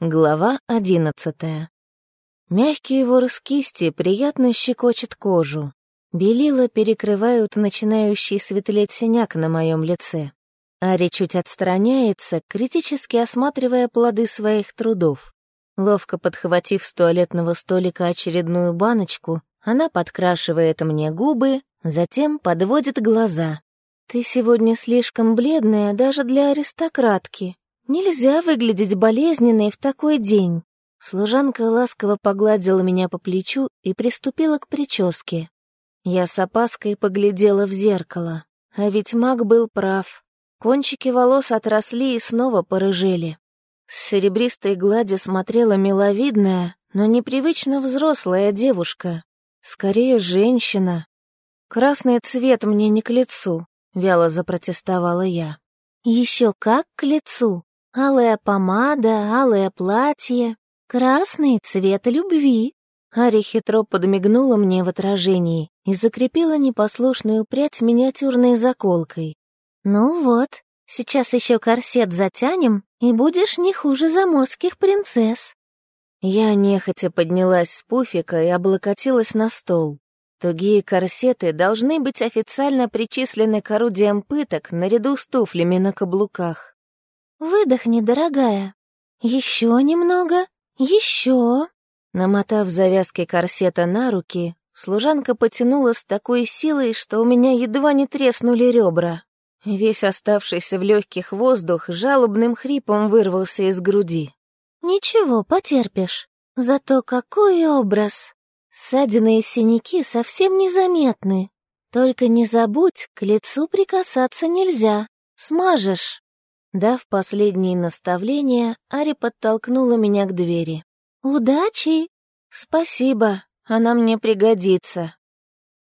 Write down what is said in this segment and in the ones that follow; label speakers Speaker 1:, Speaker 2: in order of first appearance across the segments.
Speaker 1: Глава одиннадцатая. Мягкие ворс кисти приятно щекочет кожу. Белила перекрывают начинающий светлеть синяк на моем лице. Ари чуть отстраняется, критически осматривая плоды своих трудов. Ловко подхватив с туалетного столика очередную баночку, она подкрашивает мне губы, затем подводит глаза. «Ты сегодня слишком бледная даже для аристократки», Нельзя выглядеть болезненной в такой день. Служанка ласково погладила меня по плечу и приступила к прическе. Я с опаской поглядела в зеркало. А ведь маг был прав. Кончики волос отросли и снова порыжели. С серебристой глади смотрела миловидная, но непривычно взрослая девушка. Скорее, женщина. «Красный цвет мне не к лицу», — вяло запротестовала я. «Еще как к лицу. Алая помада, алое платье, красный цвет любви. Ари хитро подмигнула мне в отражении и закрепила непослушную прядь миниатюрной заколкой. «Ну вот, сейчас еще корсет затянем, и будешь не хуже заморских принцесс». Я нехотя поднялась с пуфика и облокотилась на стол. Тугие корсеты должны быть официально причислены к орудиям пыток наряду с туфлями на каблуках. «Выдохни, дорогая. Еще немного. Еще». Намотав завязки корсета на руки, служанка потянула с такой силой, что у меня едва не треснули ребра. Весь оставшийся в легких воздух жалобным хрипом вырвался из груди. «Ничего, потерпишь. Зато какой образ! Ссадины и синяки совсем незаметны. Только не забудь, к лицу прикасаться нельзя. Смажешь». Дав последние наставления, Ари подтолкнула меня к двери. «Удачи!» «Спасибо, она мне пригодится».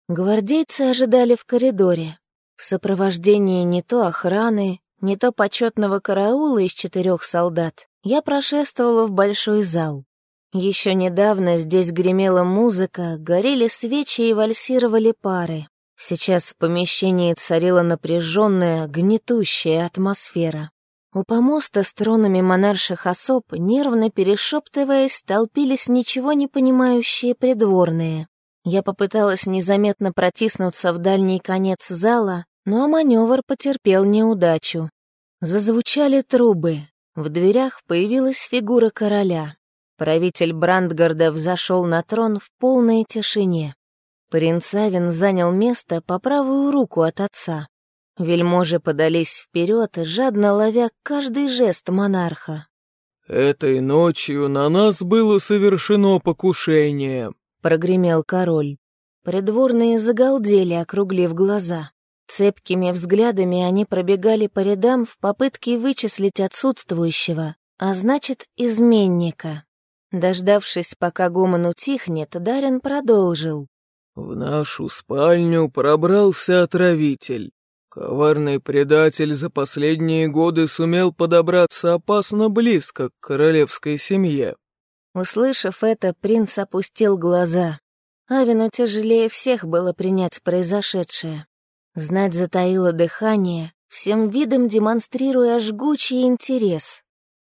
Speaker 1: Гвардейцы ожидали в коридоре. В сопровождении не то охраны, не то почетного караула из четырех солдат я прошествовала в большой зал. Еще недавно здесь гремела музыка, горели свечи и вальсировали пары. Сейчас в помещении царила напряженная, гнетущая атмосфера. У помоста с тронами монарших особ, нервно перешептываясь, толпились ничего не понимающие придворные. Я попыталась незаметно протиснуться в дальний конец зала, но маневр потерпел неудачу. Зазвучали трубы. В дверях появилась фигура короля. Правитель Брандгарда взошел на трон в полной тишине. Принц Авен занял место по правую руку от отца. Вельможи подались вперед, жадно ловя каждый жест монарха.
Speaker 2: «Этой ночью на нас было совершено покушение», —
Speaker 1: прогремел король. Придворные загалдели, округлив глаза. Цепкими взглядами они пробегали по рядам в попытке вычислить отсутствующего, а значит, изменника. Дождавшись, пока гомон утихнет, Дарин продолжил.
Speaker 2: В нашу спальню пробрался отравитель. Коварный предатель за последние годы сумел подобраться опасно близко к королевской семье.
Speaker 1: Услышав это, принц опустил глаза. Авину тяжелее всех было принять произошедшее. Знать затаило дыхание, всем видом демонстрируя жгучий интерес.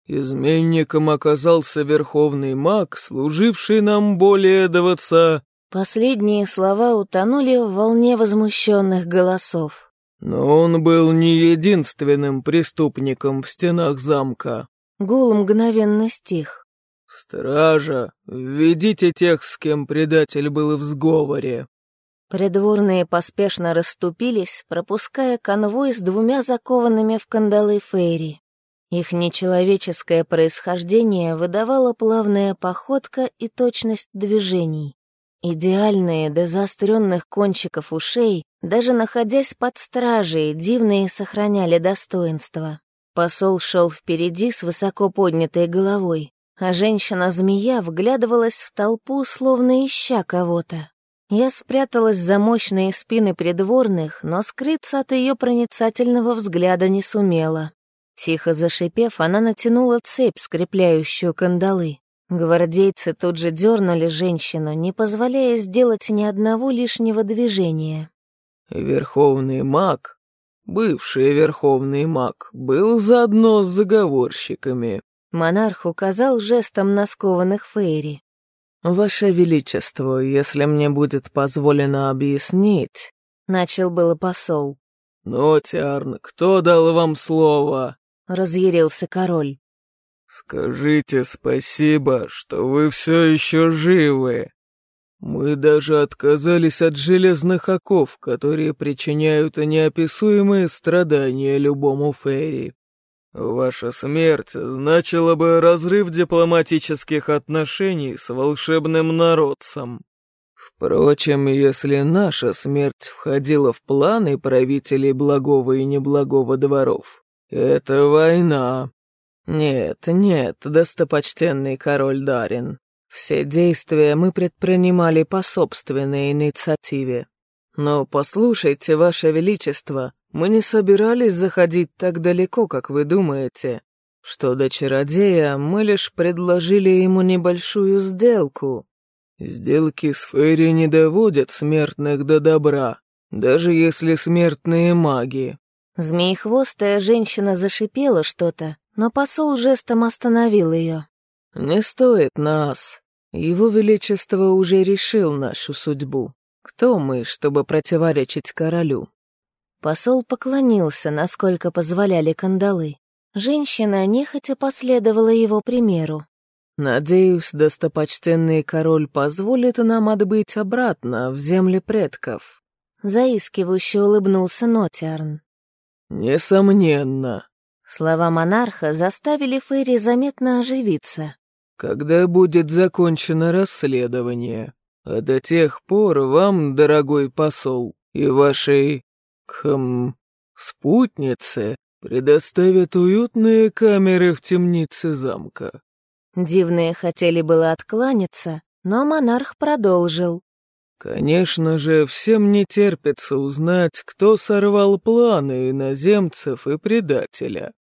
Speaker 2: Изменником оказался верховный маг, служивший нам более двадцати
Speaker 1: Последние слова утонули в волне возмущенных голосов.
Speaker 2: Но он был не единственным преступником в стенах замка.
Speaker 1: Гул мгновенно стих.
Speaker 2: «Стража, введите тех, с кем предатель был в сговоре».
Speaker 1: Придворные поспешно расступились, пропуская конвой с двумя закованными в кандалы фейри. Их нечеловеческое происхождение выдавало плавная походка и точность движений. Идеальные до заостренных кончиков ушей, даже находясь под стражей, дивные сохраняли достоинство. Посол шел впереди с высоко поднятой головой, а женщина-змея вглядывалась в толпу, словно ища кого-то. Я спряталась за мощные спины придворных, но скрыться от ее проницательного взгляда не сумела. Тихо зашипев, она натянула цепь, скрепляющую кандалы. Гвардейцы тут же дернули женщину, не позволяя сделать ни одного лишнего движения.
Speaker 2: «Верховный маг, бывший верховный маг, был заодно с заговорщиками»,
Speaker 1: Монарх указал жестом на скованных Фейри.
Speaker 2: «Ваше Величество, если мне будет позволено объяснить...» — начал было посол. «Ну, Тиарн, кто дал вам слово?» — разъярился король. «Скажите спасибо, что вы все еще живы. Мы даже отказались от железных оков, которые причиняют неописуемые страдания любому Ферри. Ваша смерть значила бы разрыв дипломатических отношений с волшебным народцем. Впрочем, если наша смерть входила в планы правителей благого и неблагого дворов, это война. Нет, нет, достопочтенный король Дарин, все действия мы предпринимали по собственной инициативе. Но послушайте, Ваше Величество, мы не собирались заходить так далеко, как вы думаете. Что до чародея, мы лишь предложили ему небольшую сделку. Сделки с Фейри не доводят смертных до добра, даже если смертные маги.
Speaker 1: Змеехвостая женщина зашипела что-то, но посол жестом остановил ее.
Speaker 2: «Не стоит нас. Его Величество уже решил нашу судьбу. Кто мы, чтобы противоречить королю?»
Speaker 1: Посол поклонился, насколько позволяли кандалы. Женщина нехотя последовала его примеру.
Speaker 2: «Надеюсь, достопочтенный король позволит нам отбыть обратно в земли предков».
Speaker 1: Заискивающе улыбнулся Нотиарн.
Speaker 2: «Несомненно».
Speaker 1: Слова монарха заставили Фейри заметно оживиться.
Speaker 2: Когда будет закончено расследование. А до тех пор вам, дорогой посол, и вашей... хм... спутнице предоставят уютные камеры в темнице замка».
Speaker 1: Дивные хотели было откланяться, но монарх продолжил.
Speaker 2: «Конечно же, всем не терпится узнать, кто сорвал планы иноземцев и предателя».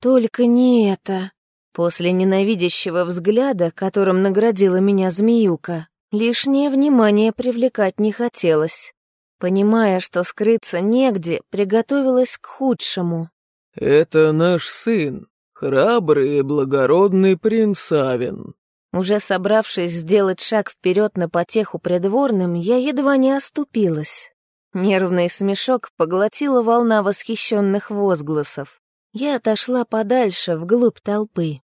Speaker 1: «Только не это», После ненавидящего взгляда, которым наградила меня змеюка, лишнее внимание привлекать не хотелось. Понимая, что скрыться негде, приготовилась к худшему.
Speaker 2: «Это наш сын, храбрый и благородный принц Авен».
Speaker 1: Уже собравшись сделать шаг вперед на потеху придворным, я едва не оступилась. Нервный смешок поглотила волна восхищенных возгласов. Я отошла подальше, вглубь толпы.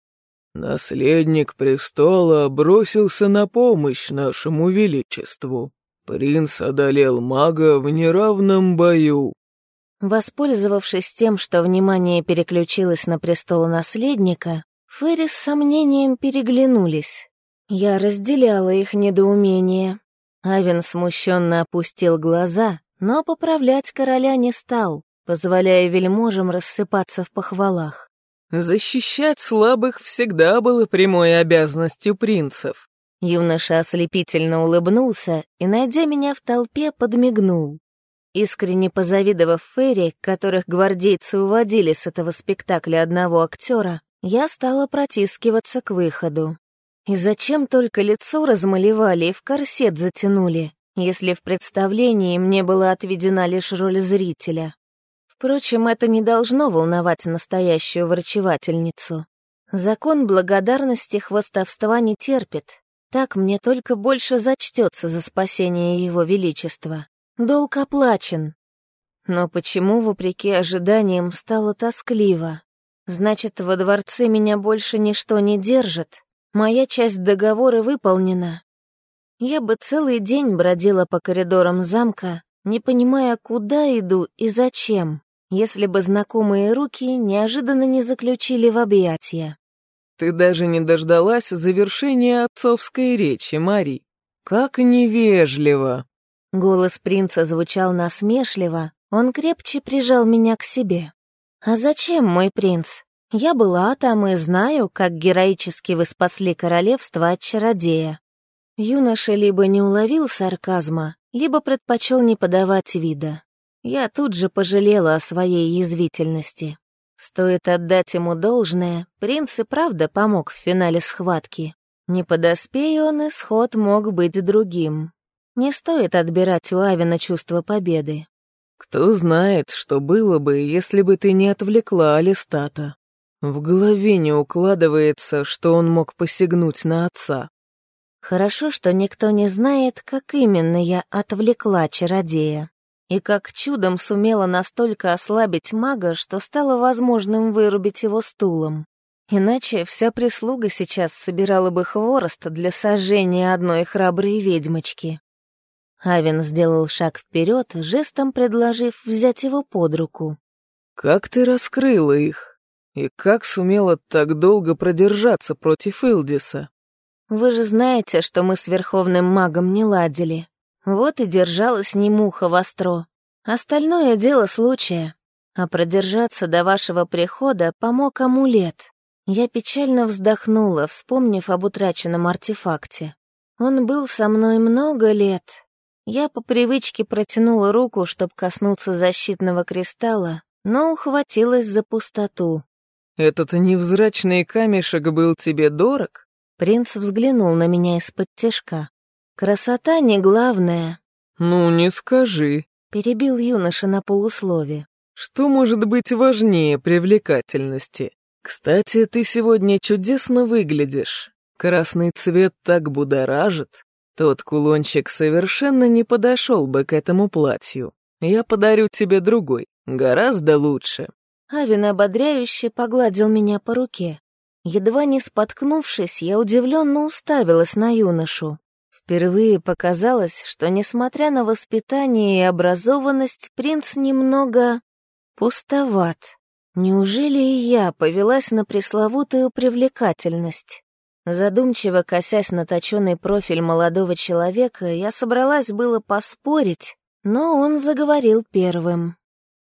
Speaker 2: Наследник престола бросился на помощь нашему величеству. Принц одолел мага в неравном бою.
Speaker 1: Воспользовавшись тем, что внимание переключилось на престол наследника, Ферри с сомнением переглянулись. Я разделяла их недоумение. Авен смущенно опустил глаза, но поправлять короля не стал, позволяя вельможам рассыпаться в похвалах.
Speaker 2: Защищать слабых всегда было прямой обязанностью принцев.
Speaker 1: Юноша ослепительно улыбнулся и, найдя меня в толпе, подмигнул. Искренне позавидовав Ферри, которых гвардейцы уводили с этого спектакля одного актера, я стала протискиваться к выходу. И зачем только лицо размалевали и в корсет затянули, если в представлении мне была отведена лишь роль зрителя? Впрочем, это не должно волновать настоящую врачевательницу. Закон благодарности хвостовства не терпит. Так мне только больше зачтется за спасение его величества. Долг оплачен. Но почему, вопреки ожиданиям, стало тоскливо? Значит, во дворце меня больше ничто не держит. Моя часть договора выполнена. Я бы целый день бродила по коридорам замка, не понимая, куда иду и зачем если бы знакомые руки неожиданно не заключили в объятия.
Speaker 2: «Ты даже не дождалась завершения отцовской речи, Мари. Как невежливо!»
Speaker 1: Голос принца звучал насмешливо, он крепче прижал меня к себе. «А зачем, мой принц? Я была там и знаю, как героически вы спасли королевство от чародея». Юноша либо не уловил сарказма, либо предпочел не подавать вида. Я тут же пожалела о своей язвительности. Стоит отдать ему должное, принц и правда помог в финале схватки. Не подоспей он, исход мог быть другим. Не стоит отбирать у Авина чувство победы.
Speaker 2: «Кто знает, что было бы, если бы ты не отвлекла Алистата?» В голове не укладывается, что он мог посягнуть на отца.
Speaker 1: Хорошо, что никто не знает, как именно я отвлекла чародея. И как чудом сумела настолько ослабить мага, что стало возможным вырубить его стулом. Иначе вся прислуга сейчас собирала бы хворост для сожжения одной храброй ведьмочки. Авен сделал шаг вперед, жестом предложив взять его под руку.
Speaker 2: «Как ты раскрыла их? И как сумела так долго продержаться против Илдиса?»
Speaker 1: Вы же знаете, что мы с верховным магом не ладили. Вот и держалась не муха востро. Остальное дело случая. А продержаться до вашего прихода помог амулет. Я печально вздохнула, вспомнив об утраченном артефакте. Он был со мной много лет. Я по привычке протянула руку, чтобы коснуться защитного кристалла, но ухватилась за пустоту.
Speaker 2: «Этот невзрачный камешек был тебе дорог?»
Speaker 1: Принц взглянул на меня из-под тяжка. «Красота не главное».
Speaker 2: «Ну, не скажи», —
Speaker 1: перебил юноша на полуслове.
Speaker 2: «Что может быть важнее привлекательности? Кстати, ты сегодня чудесно выглядишь. Красный цвет так будоражит. Тот кулончик совершенно не подошел бы к этому платью. Я подарю тебе другой, гораздо лучше».
Speaker 1: Авин ободряюще погладил меня по руке. Едва не споткнувшись, я удивленно уставилась на юношу. Впервые показалось, что, несмотря на воспитание и образованность, принц немного пустоват. Неужели и я повелась на пресловутую привлекательность? Задумчиво косясь на точенный профиль молодого человека, я собралась было поспорить, но он заговорил первым.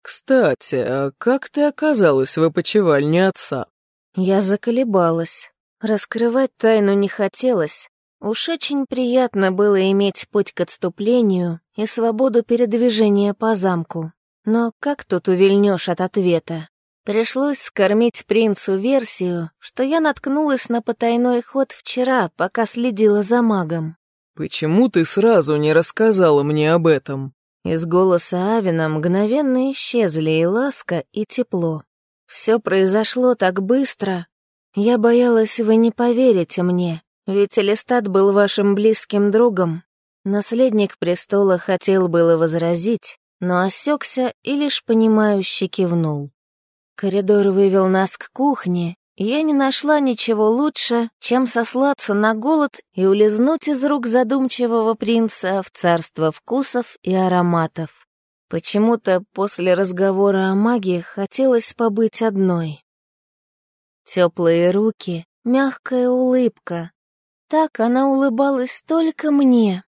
Speaker 2: «Кстати, а как ты оказалась в опочивальне отца?»
Speaker 1: Я заколебалась. Раскрывать тайну не хотелось. Уж очень приятно было иметь путь к отступлению и свободу передвижения по замку. Но как тут увильнешь от ответа? Пришлось скормить принцу версию, что я наткнулась на потайной ход вчера, пока следила за магом.
Speaker 2: «Почему ты сразу не рассказала мне об этом?»
Speaker 1: Из голоса Авина мгновенно исчезли и ласка, и тепло. Все произошло так быстро. Я боялась, вы не поверите мне, ведь Элистат был вашим близким другом. Наследник престола хотел было возразить, но осекся и лишь понимающе кивнул. Коридор вывел нас к кухне, и я не нашла ничего лучше, чем сослаться на голод и улизнуть из рук задумчивого принца в царство вкусов и ароматов. Почему-то после разговора о магии хотелось побыть одной. Теплые руки, мягкая улыбка. Так она улыбалась только мне.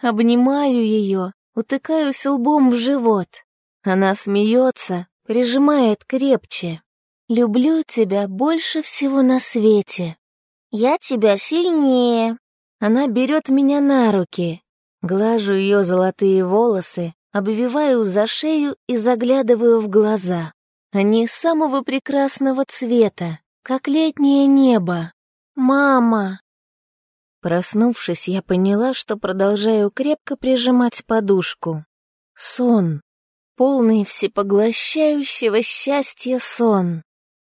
Speaker 1: Обнимаю ее, утыкаюсь лбом в живот. Она смеется, прижимает крепче. «Люблю тебя больше всего на свете. Я тебя сильнее». Она берет меня на руки. Глажу ее золотые волосы, обвиваю за шею и заглядываю в глаза. Они самого прекрасного цвета, как летнее небо. «Мама!» Проснувшись, я поняла, что продолжаю крепко прижимать подушку. Сон. Полный всепоглощающего счастья сон.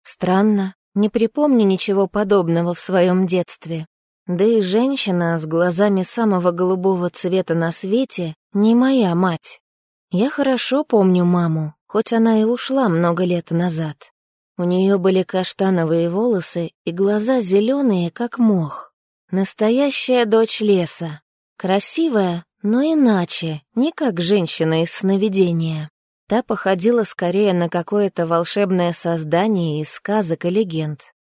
Speaker 1: Странно, не припомню ничего подобного в своем детстве. Да и женщина с глазами самого голубого цвета на свете не моя мать. Я хорошо помню маму, хоть она и ушла много лет назад. У нее были каштановые волосы и глаза зеленые, как мох. Настоящая дочь леса. Красивая, но иначе, не как женщина из сновидения. Та походила скорее на какое-то волшебное создание из сказок и легенд.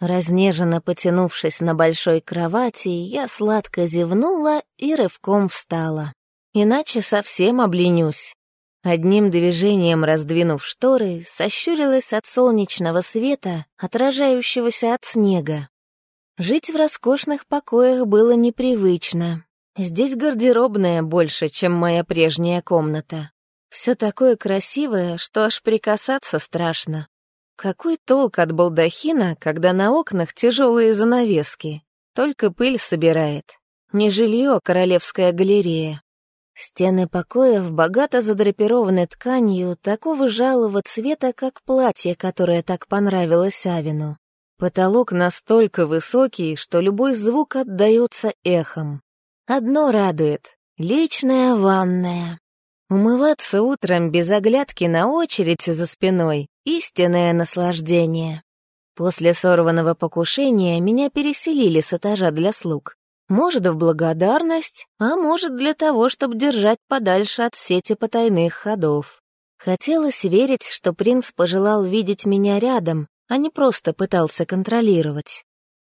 Speaker 1: Разнеженно потянувшись на большой кровати, я сладко зевнула и рывком встала. Иначе совсем обленюсь. Одним движением раздвинув шторы, сощурилась от солнечного света, отражающегося от снега. Жить в роскошных покоях было непривычно. Здесь гардеробная больше, чем моя прежняя комната. Все такое красивое, что аж прикасаться страшно. Какой толк от балдахина, когда на окнах тяжелые занавески? Только пыль собирает. Не жилье, а королевская галерея. Стены покоев богато задрапированы тканью такого жалого цвета, как платье, которое так понравилось Авину. Потолок настолько высокий, что любой звук отдается эхом. Одно радует — личная ванная. Умываться утром без оглядки на очередь за спиной — истинное наслаждение. После сорванного покушения меня переселили с этажа для слуг. Может, в благодарность, а может, для того, чтобы держать подальше от сети потайных ходов. Хотелось верить, что принц пожелал видеть меня рядом, а не просто пытался контролировать.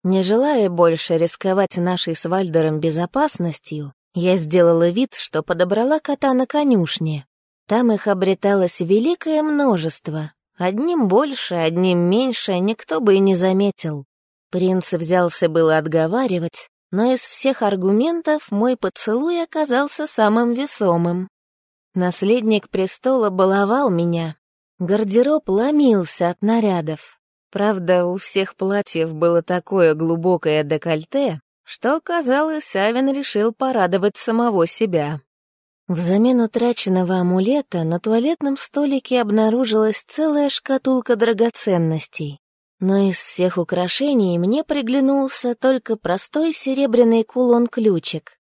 Speaker 1: Не желая больше рисковать нашей с Вальдером безопасностью, я сделала вид, что подобрала кота на конюшне. Там их обреталось великое множество. Одним больше, одним меньше, никто бы и не заметил. Принц взялся было отговаривать, но из всех аргументов мой поцелуй оказался самым весомым. Наследник престола баловал меня. Гардероб ломился от нарядов. Правда, у всех платьев было такое глубокое декольте, что, казалось, Савин решил порадовать самого себя. Взамен утраченного амулета на туалетном столике обнаружилась целая шкатулка драгоценностей. Но из всех украшений мне приглянулся только простой серебряный кулон-ключик.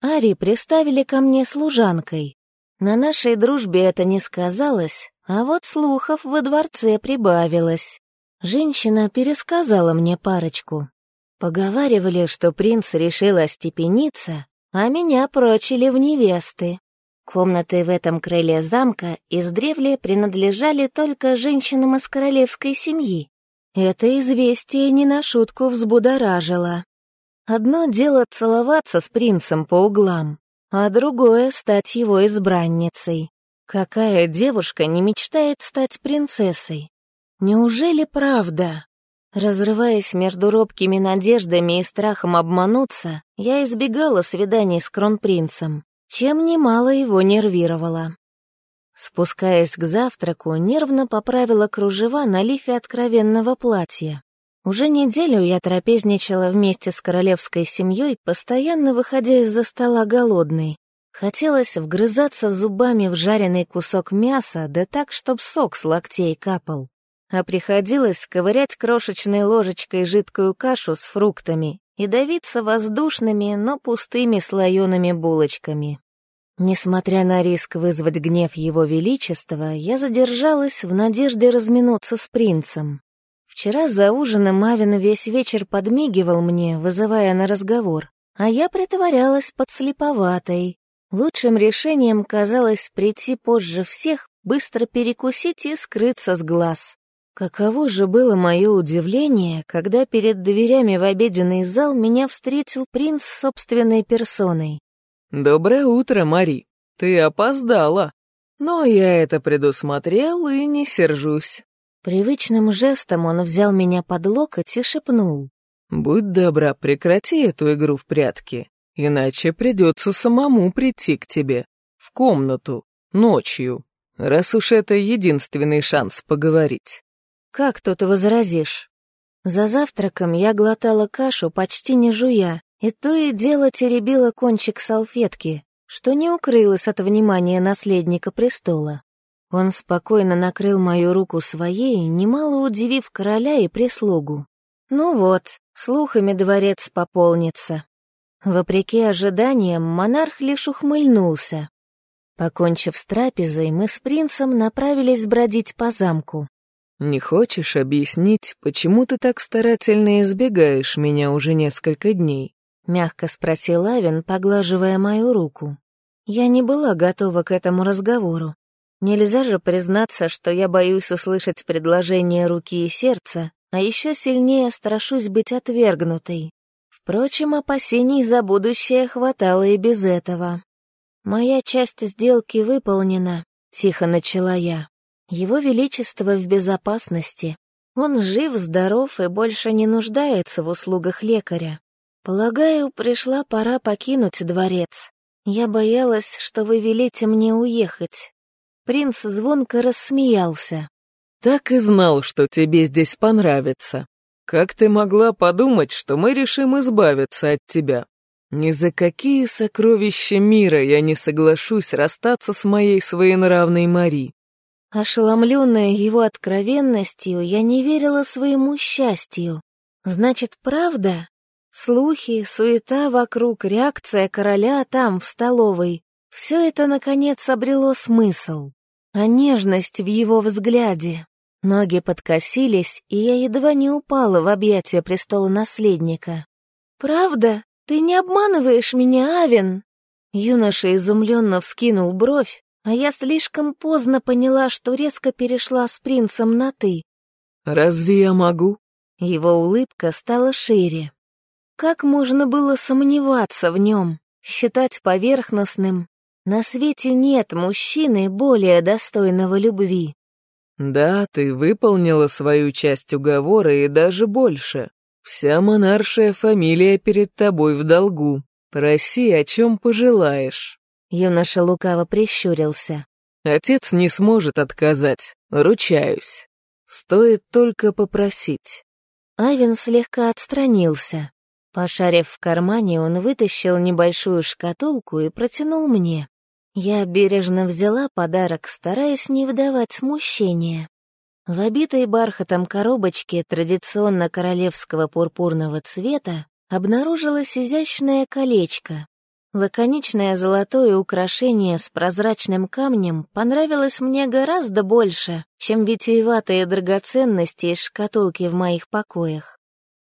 Speaker 1: Ари приставили ко мне служанкой. На нашей дружбе это не сказалось, а вот слухов во дворце прибавилось. Женщина пересказала мне парочку. Поговаривали, что принц решил остепениться, а меня прочили в невесты. Комнаты в этом крыле замка издревле принадлежали только женщинам из королевской семьи. Это известие не на шутку взбудоражило. Одно дело целоваться с принцем по углам, а другое — стать его избранницей. Какая девушка не мечтает стать принцессой? Неужели правда? Разрываясь между робкими надеждами и страхом обмануться, я избегала свиданий с кронпринцем, чем немало его нервировала. Спускаясь к завтраку, нервно поправила кружева на лифе откровенного платья. Уже неделю я трапезничала вместе с королевской семьей, постоянно выходя из-за стола голодной. Хотелось вгрызаться зубами в жареный кусок мяса, да так, чтоб сок с локтей капал. А приходилось ковырять крошечной ложечкой жидкую кашу с фруктами и давиться воздушными, но пустыми слоеными булочками. Несмотря на риск вызвать гнев его величества, я задержалась в надежде разминуться с принцем. Вчера за ужином Авин весь вечер подмигивал мне, вызывая на разговор, а я притворялась подслеповатой. Лучшим решением казалось прийти позже всех, быстро перекусить и скрыться с глаз. Каково же было мое удивление, когда перед дверями в обеденный зал меня встретил принц собственной персоной.
Speaker 2: «Доброе утро, Мари. Ты опоздала. Но я это предусмотрел и не сержусь».
Speaker 1: Привычным жестом он взял меня под локоть и шепнул.
Speaker 2: «Будь добра, прекрати эту игру в прятки, иначе придется самому прийти к тебе, в комнату, ночью, раз уж это единственный шанс поговорить».
Speaker 1: «Как тут возразишь?» За завтраком я глотала кашу, почти не жуя, и то и дело теребила кончик салфетки, что не укрылось от внимания наследника престола. Он спокойно накрыл мою руку своей, немало удивив короля и прислугу. Ну вот, слухами дворец пополнится. Вопреки ожиданиям, монарх лишь ухмыльнулся. Покончив с трапезой, мы с принцем направились бродить по замку.
Speaker 2: «Не хочешь объяснить, почему ты так старательно избегаешь меня уже несколько дней?»
Speaker 1: мягко спросил Авен, поглаживая мою руку. Я не была готова к этому разговору. Нельзя же признаться, что я боюсь услышать предложение руки и сердца, а еще сильнее страшусь быть отвергнутой. Впрочем, опасений за будущее хватало и без этого. «Моя часть сделки выполнена», — тихо начала я. «Его Величество в безопасности. Он жив, здоров и больше не нуждается в услугах лекаря. Полагаю, пришла пора покинуть дворец. Я боялась, что вы велите мне уехать. Принц звонко рассмеялся.
Speaker 2: Так и знал, что тебе здесь понравится. Как ты могла подумать, что мы решим избавиться от тебя? Ни за какие сокровища мира я не соглашусь расстаться с моей своенравной Мари.
Speaker 1: Ошеломленная его откровенностью, я не верила своему счастью. Значит, правда? Слухи, суета вокруг, реакция короля там, в столовой. Все это, наконец, обрело смысл. А нежность в его взгляде. Ноги подкосились, и я едва не упала в объятия престола наследника. «Правда? Ты не обманываешь меня, Авен?» Юноша изумленно вскинул бровь, а я слишком поздно поняла, что резко перешла с принцем на «ты».
Speaker 2: «Разве я могу?»
Speaker 1: Его улыбка стала шире. Как можно было сомневаться в нем, считать поверхностным? На свете нет мужчины более достойного любви.
Speaker 2: «Да, ты выполнила свою часть уговора и даже больше. Вся монаршая фамилия перед тобой в долгу. Проси, о чем пожелаешь».
Speaker 1: Юноша лукаво прищурился.
Speaker 2: «Отец не сможет отказать, ручаюсь. Стоит только попросить».
Speaker 1: Айвен слегка отстранился. Пошарив в кармане, он вытащил небольшую шкатулку и протянул мне. Я бережно взяла подарок, стараясь не выдавать смущения. В обитой бархатом коробочке традиционно королевского пурпурного цвета обнаружилось изящное колечко, Лаконичное золотое украшение с прозрачным камнем понравилось мне гораздо больше, чем витиеватые драгоценности из шкатулки в моих покоях.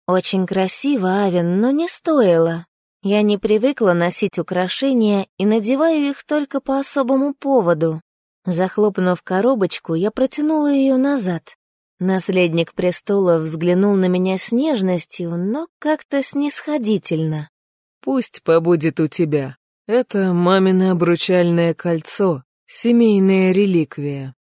Speaker 1: Очень красиво, Авен, но не стоило. Я не привыкла носить украшения и надеваю их только по особому поводу. Захлопнув коробочку, я протянула ее назад. Наследник престола взглянул на меня с нежностью, но как-то снисходительно.
Speaker 2: Пусть побудет у тебя. Это мамино обручальное кольцо, семейная реликвия.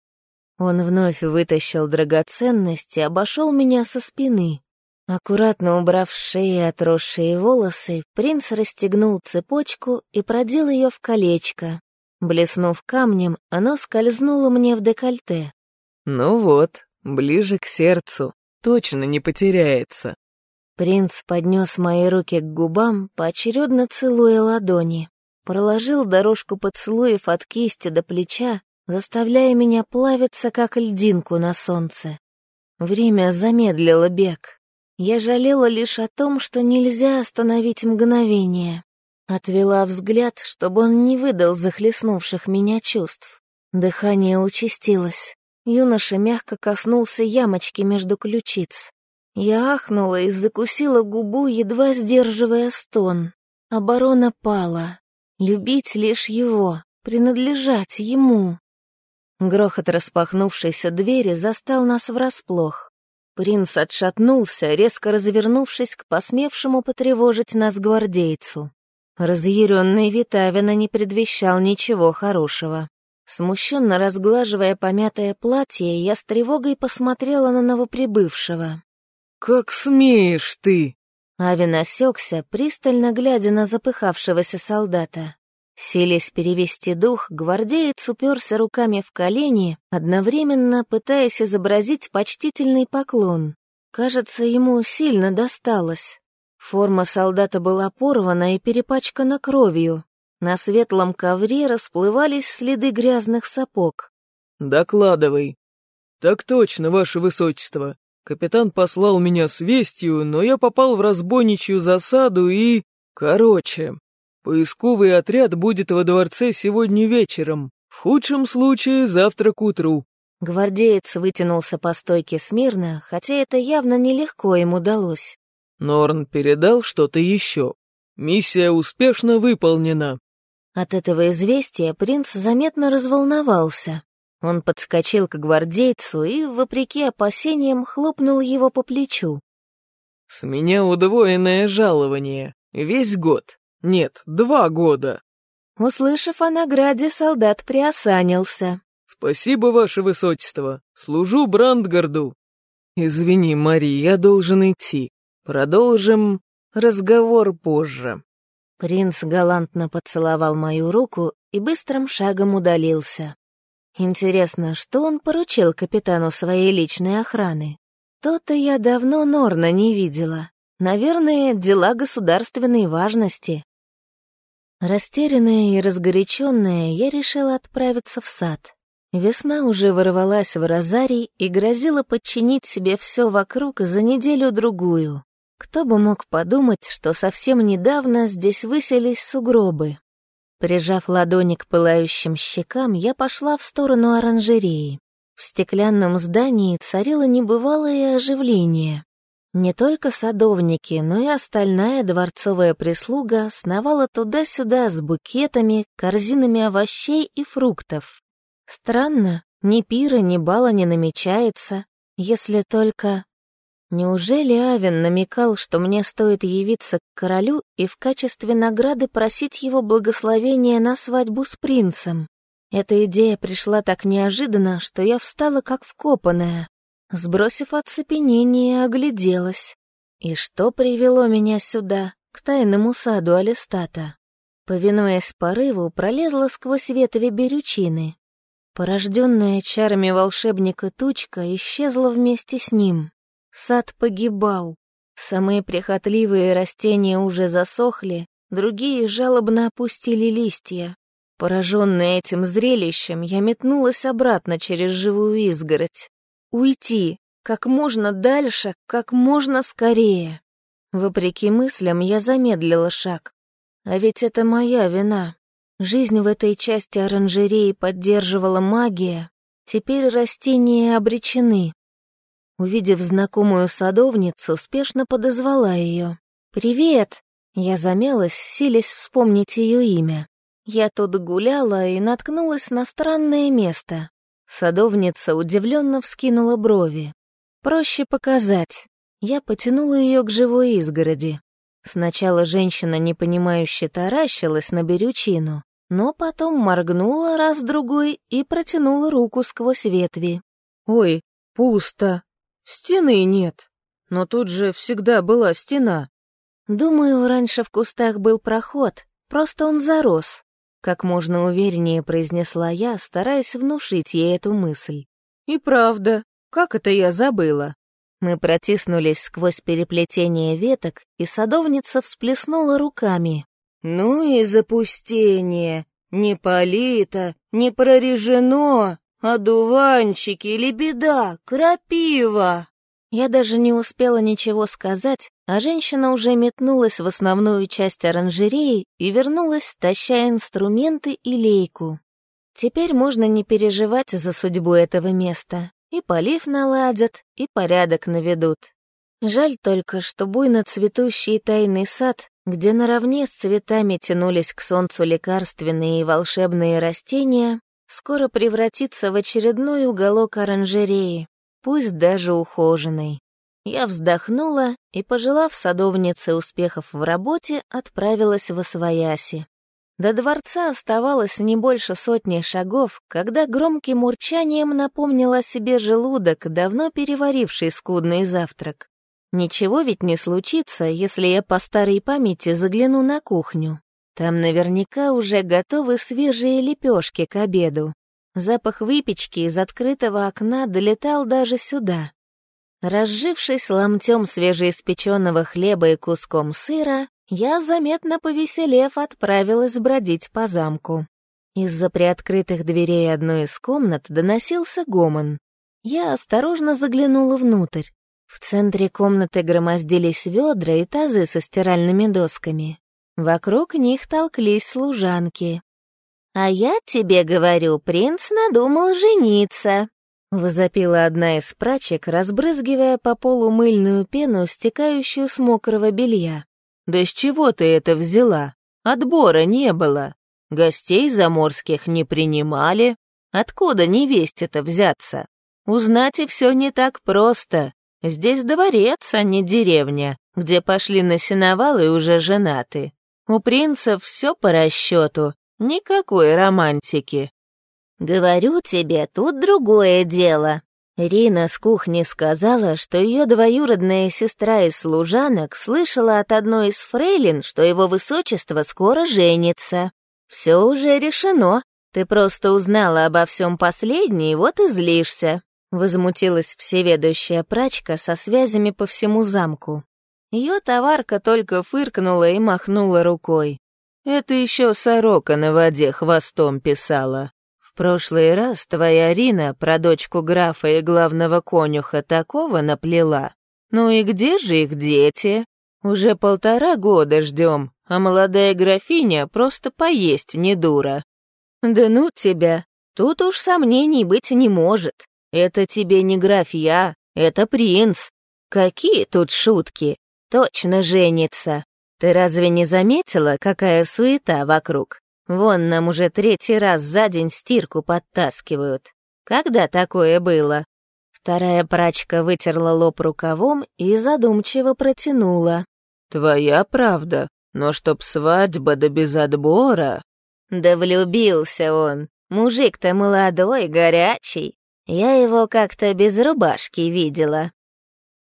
Speaker 1: Он вновь вытащил драгоценность и обошел меня со спины. Аккуратно убрав с шеи отросшие волосы, принц расстегнул цепочку и продел ее в колечко. Блеснув камнем, оно скользнуло мне в декольте.
Speaker 2: «Ну вот, ближе к сердцу, точно не потеряется».
Speaker 1: Принц поднес мои руки к губам, поочередно целуя ладони. Проложил дорожку поцелуев от кисти до плеча, заставляя меня плавиться, как льдинку на солнце. Время замедлило бег. Я жалела лишь о том, что нельзя остановить мгновение. Отвела взгляд, чтобы он не выдал захлестнувших меня чувств. Дыхание участилось. Юноша мягко коснулся ямочки между ключиц. Я ахнула и закусила губу, едва сдерживая стон. Оборона пала. Любить лишь его, принадлежать ему. Грохот распахнувшейся двери застал нас врасплох. Принц отшатнулся, резко развернувшись к посмевшему потревожить нас гвардейцу. Разъяренный вид Авина не предвещал ничего хорошего. Смущенно разглаживая помятое платье, я с тревогой посмотрела на новоприбывшего.
Speaker 2: «Как смеешь ты!»
Speaker 1: Авин осекся, пристально глядя на запыхавшегося солдата. Селись перевести дух, гвардеец уперся руками в колени, одновременно пытаясь изобразить почтительный поклон. Кажется, ему сильно досталось. Форма солдата была порвана и перепачкана кровью. На светлом ковре расплывались следы грязных сапог.
Speaker 2: «Докладывай». «Так точно, ваше высочество. Капитан послал меня с вестью, но я попал в разбойничью засаду и... Короче, поисковый отряд будет во дворце сегодня вечером. В худшем случае завтра к утру.
Speaker 1: Гвардеец вытянулся по стойке смирно, хотя это явно нелегко им удалось.
Speaker 2: Норн передал что-то еще. Миссия успешно выполнена.
Speaker 1: От этого известия принц заметно разволновался. Он подскочил к гвардейцу и, вопреки опасениям, хлопнул его по плечу.
Speaker 2: «С меня удвоенное жалование. Весь год. Нет, два года».
Speaker 1: Услышав о награде, солдат приосанился.
Speaker 2: «Спасибо, ваше высочество. Служу Брандгарду». «Извини, Мари, я должен идти. Продолжим разговор позже».
Speaker 1: Принц галантно поцеловал мою руку и быстрым шагом удалился. Интересно, что он поручил капитану своей личной охраны? То-то я давно Норна не видела. Наверное, дела государственной важности. Растерянная и разгоряченная, я решила отправиться в сад. Весна уже ворвалась в розарий и грозила подчинить себе все вокруг за неделю-другую. Кто бы мог подумать, что совсем недавно здесь выселись сугробы. Прижав ладони к пылающим щекам, я пошла в сторону оранжереи. В стеклянном здании царило небывалое оживление. Не только садовники, но и остальная дворцовая прислуга сновала туда-сюда с букетами, корзинами овощей и фруктов. Странно, ни пира, ни бала не намечается, если только... Неужели Авен намекал, что мне стоит явиться к королю и в качестве награды просить его благословения на свадьбу с принцем? Эта идея пришла так неожиданно, что я встала как вкопанная. Сбросив оцепенение, огляделась. И что привело меня сюда, к тайному саду Алистата? Повинуясь порыву, пролезла сквозь ветви берючины. Порожденная чарами волшебника тучка исчезла вместе с ним. Сад погибал. Самые прихотливые растения уже засохли, другие жалобно опустили листья. Пораженная этим зрелищем, я метнулась обратно через живую изгородь. Уйти, как можно дальше, как можно скорее. Вопреки мыслям, я замедлила шаг. А ведь это моя вина. Жизнь в этой части оранжереи поддерживала магия. Теперь растения обречены. Увидев знакомую садовницу, спешно подозвала ее. «Привет!» Я замялась, силясь вспомнить ее имя. Я тут гуляла и наткнулась на странное место. Садовница удивленно вскинула брови. «Проще показать». Я потянула ее к живой изгороди. Сначала женщина, непонимающе таращилась на берючину, но потом моргнула раз-другой и протянула руку сквозь ветви.
Speaker 2: «Ой, пусто. Стены нет. Но тут же всегда была стена».
Speaker 1: «Думаю, раньше в кустах был проход, просто он зарос. Как можно увереннее произнесла я, стараясь внушить ей эту мысль.
Speaker 2: «И правда, как это я забыла?»
Speaker 1: Мы протиснулись сквозь переплетение веток, и садовница всплеснула руками.
Speaker 3: «Ну и запустение! Не полито, не прорежено, одуванчики, лебеда, крапива!»
Speaker 1: Я даже не успела ничего сказать, а женщина уже метнулась в основную часть оранжереи и вернулась, таща инструменты и лейку. Теперь можно не переживать за судьбу этого места. И полив наладят, и порядок наведут. Жаль только, что буйно цветущий тайный сад, где наравне с цветами тянулись к солнцу лекарственные и волшебные растения, скоро превратится в очередной уголок оранжереи, пусть даже ухоженный. Я вздохнула и, пожелав садовнице успехов в работе, отправилась в Освояси. До дворца оставалось не больше сотни шагов, когда громким урчанием напомнил о себе желудок, давно переваривший скудный завтрак. Ничего ведь не случится, если я по старой памяти загляну на кухню. Там наверняка уже готовы свежие лепешки к обеду. Запах выпечки из открытого окна долетал даже сюда. Разжившись ломтем свежеиспеченного хлеба и куском сыра, я, заметно повеселев, отправилась бродить по замку. Из-за приоткрытых дверей одной из комнат доносился гомон. Я осторожно заглянула внутрь. В центре комнаты громоздились ведра и тазы со стиральными досками. Вокруг них толклись служанки. «А я тебе говорю, принц надумал жениться», — возопила одна из прачек, разбрызгивая по полу мыльную пену, стекающую с мокрого белья.
Speaker 2: «Да с чего ты это взяла? Отбора не было. Гостей заморских не принимали. Откуда невесте-то взяться? Узнать и все не так просто. Здесь дворец, а не деревня, где пошли на сеновал и уже женаты. У принцев все по расчету, Никакой романтики.
Speaker 1: Говорю тебе, тут другое дело. Рина с кухни сказала, что ее двоюродная сестра из служанок слышала от одной из фрейлин, что его высочество скоро женится. Все уже решено. Ты просто узнала обо всем последней, вот и злишься. Возмутилась всеведущая прачка со связями по всему замку. Ее товарка только фыркнула и махнула рукой. Это еще сорока на воде хвостом писала. В прошлый раз твоя Рина про дочку графа и главного конюха такого наплела. Ну и где же их дети? Уже полтора года ждем, а молодая графиня просто поесть не дура. Да ну тебя, тут уж сомнений быть не может. Это тебе не графья, это принц. Какие тут шутки? Точно женится. Ты разве не заметила, какая суета вокруг? Вон нам уже третий раз за день стирку подтаскивают. Когда такое было? Вторая прачка вытерла лоб рукавом и задумчиво протянула. «Твоя правда, но чтоб свадьба да без отбора...» «Да влюбился он. Мужик-то молодой, горячий. Я его как-то без рубашки видела.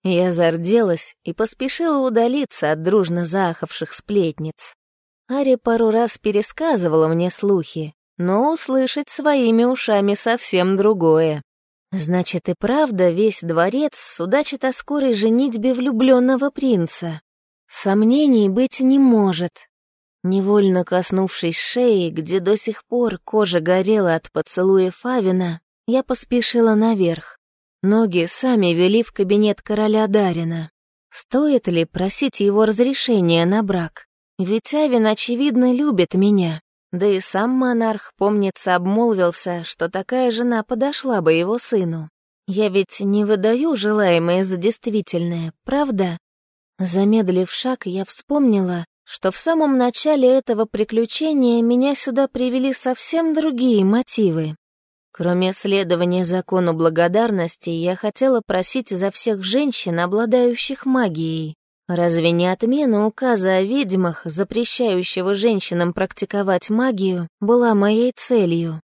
Speaker 1: Я зарделась и поспешила удалиться от дружно заахавших сплетниц. Ари пару раз пересказывала мне слухи, но услышать своими ушами совсем другое. Значит, и правда весь дворец судачит о скорой женитьбе влюбленного принца. Сомнений быть не может. Невольно коснувшись шеи, где до сих пор кожа горела от поцелуя Фавина, я поспешила наверх. Ноги сами вели в кабинет короля Дарина. Стоит ли просить его разрешения на брак? Ведь Авин, очевидно, любит меня. Да и сам монарх, помнится, обмолвился, что такая жена подошла бы его сыну. Я ведь не выдаю желаемое за действительное, правда? Замедлив шаг, я вспомнила, что в самом начале этого приключения меня сюда привели совсем другие мотивы. Кроме следования закону благодарности, я хотела просить за всех женщин, обладающих магией. Разве не отмена указа о ведьмах, запрещающего женщинам практиковать магию, была моей целью?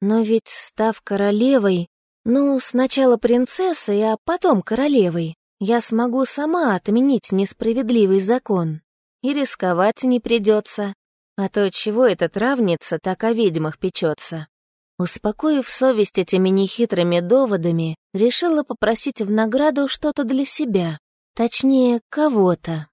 Speaker 1: Но ведь, став королевой, ну, сначала принцессой, а потом королевой, я смогу сама отменить несправедливый закон. И рисковать не придется. А то чего эта травница так о ведьмах печется? Успокоив совесть этими нехитрыми доводами, решила попросить в награду что-то для себя, точнее, кого-то.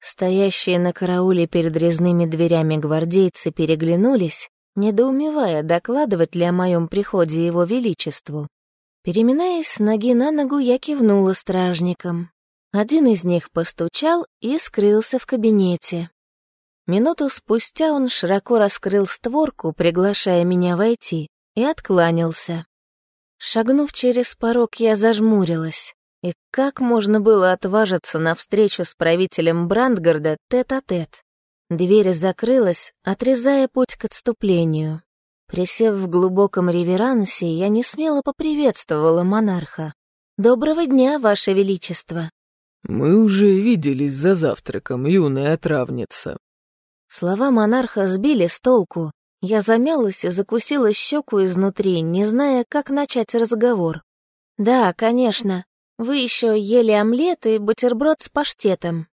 Speaker 1: Стоящие на карауле перед резными дверями гвардейцы переглянулись, недоумевая, докладывать ли о моем приходе его величеству. Переминаясь с ноги на ногу, я кивнула стражникам. Один из них постучал и скрылся в кабинете. Минуту спустя он широко раскрыл створку, приглашая меня войти, и откланялся. Шагнув через порог, я зажмурилась. И как можно было отважиться на встречу с правителем Брандгарда тет-а-тет? -тет? Дверь закрылась, отрезая путь к отступлению. Присев в глубоком реверансе, я не смело поприветствовала монарха. «Доброго дня, Ваше Величество!»
Speaker 2: «Мы уже виделись за завтраком, юная травница»,
Speaker 4: Слова монарха сбили с толку. Я замялась и закусила щеку изнутри, не зная, как начать разговор. «Да, конечно. Вы еще ели омлет и бутерброд с паштетом».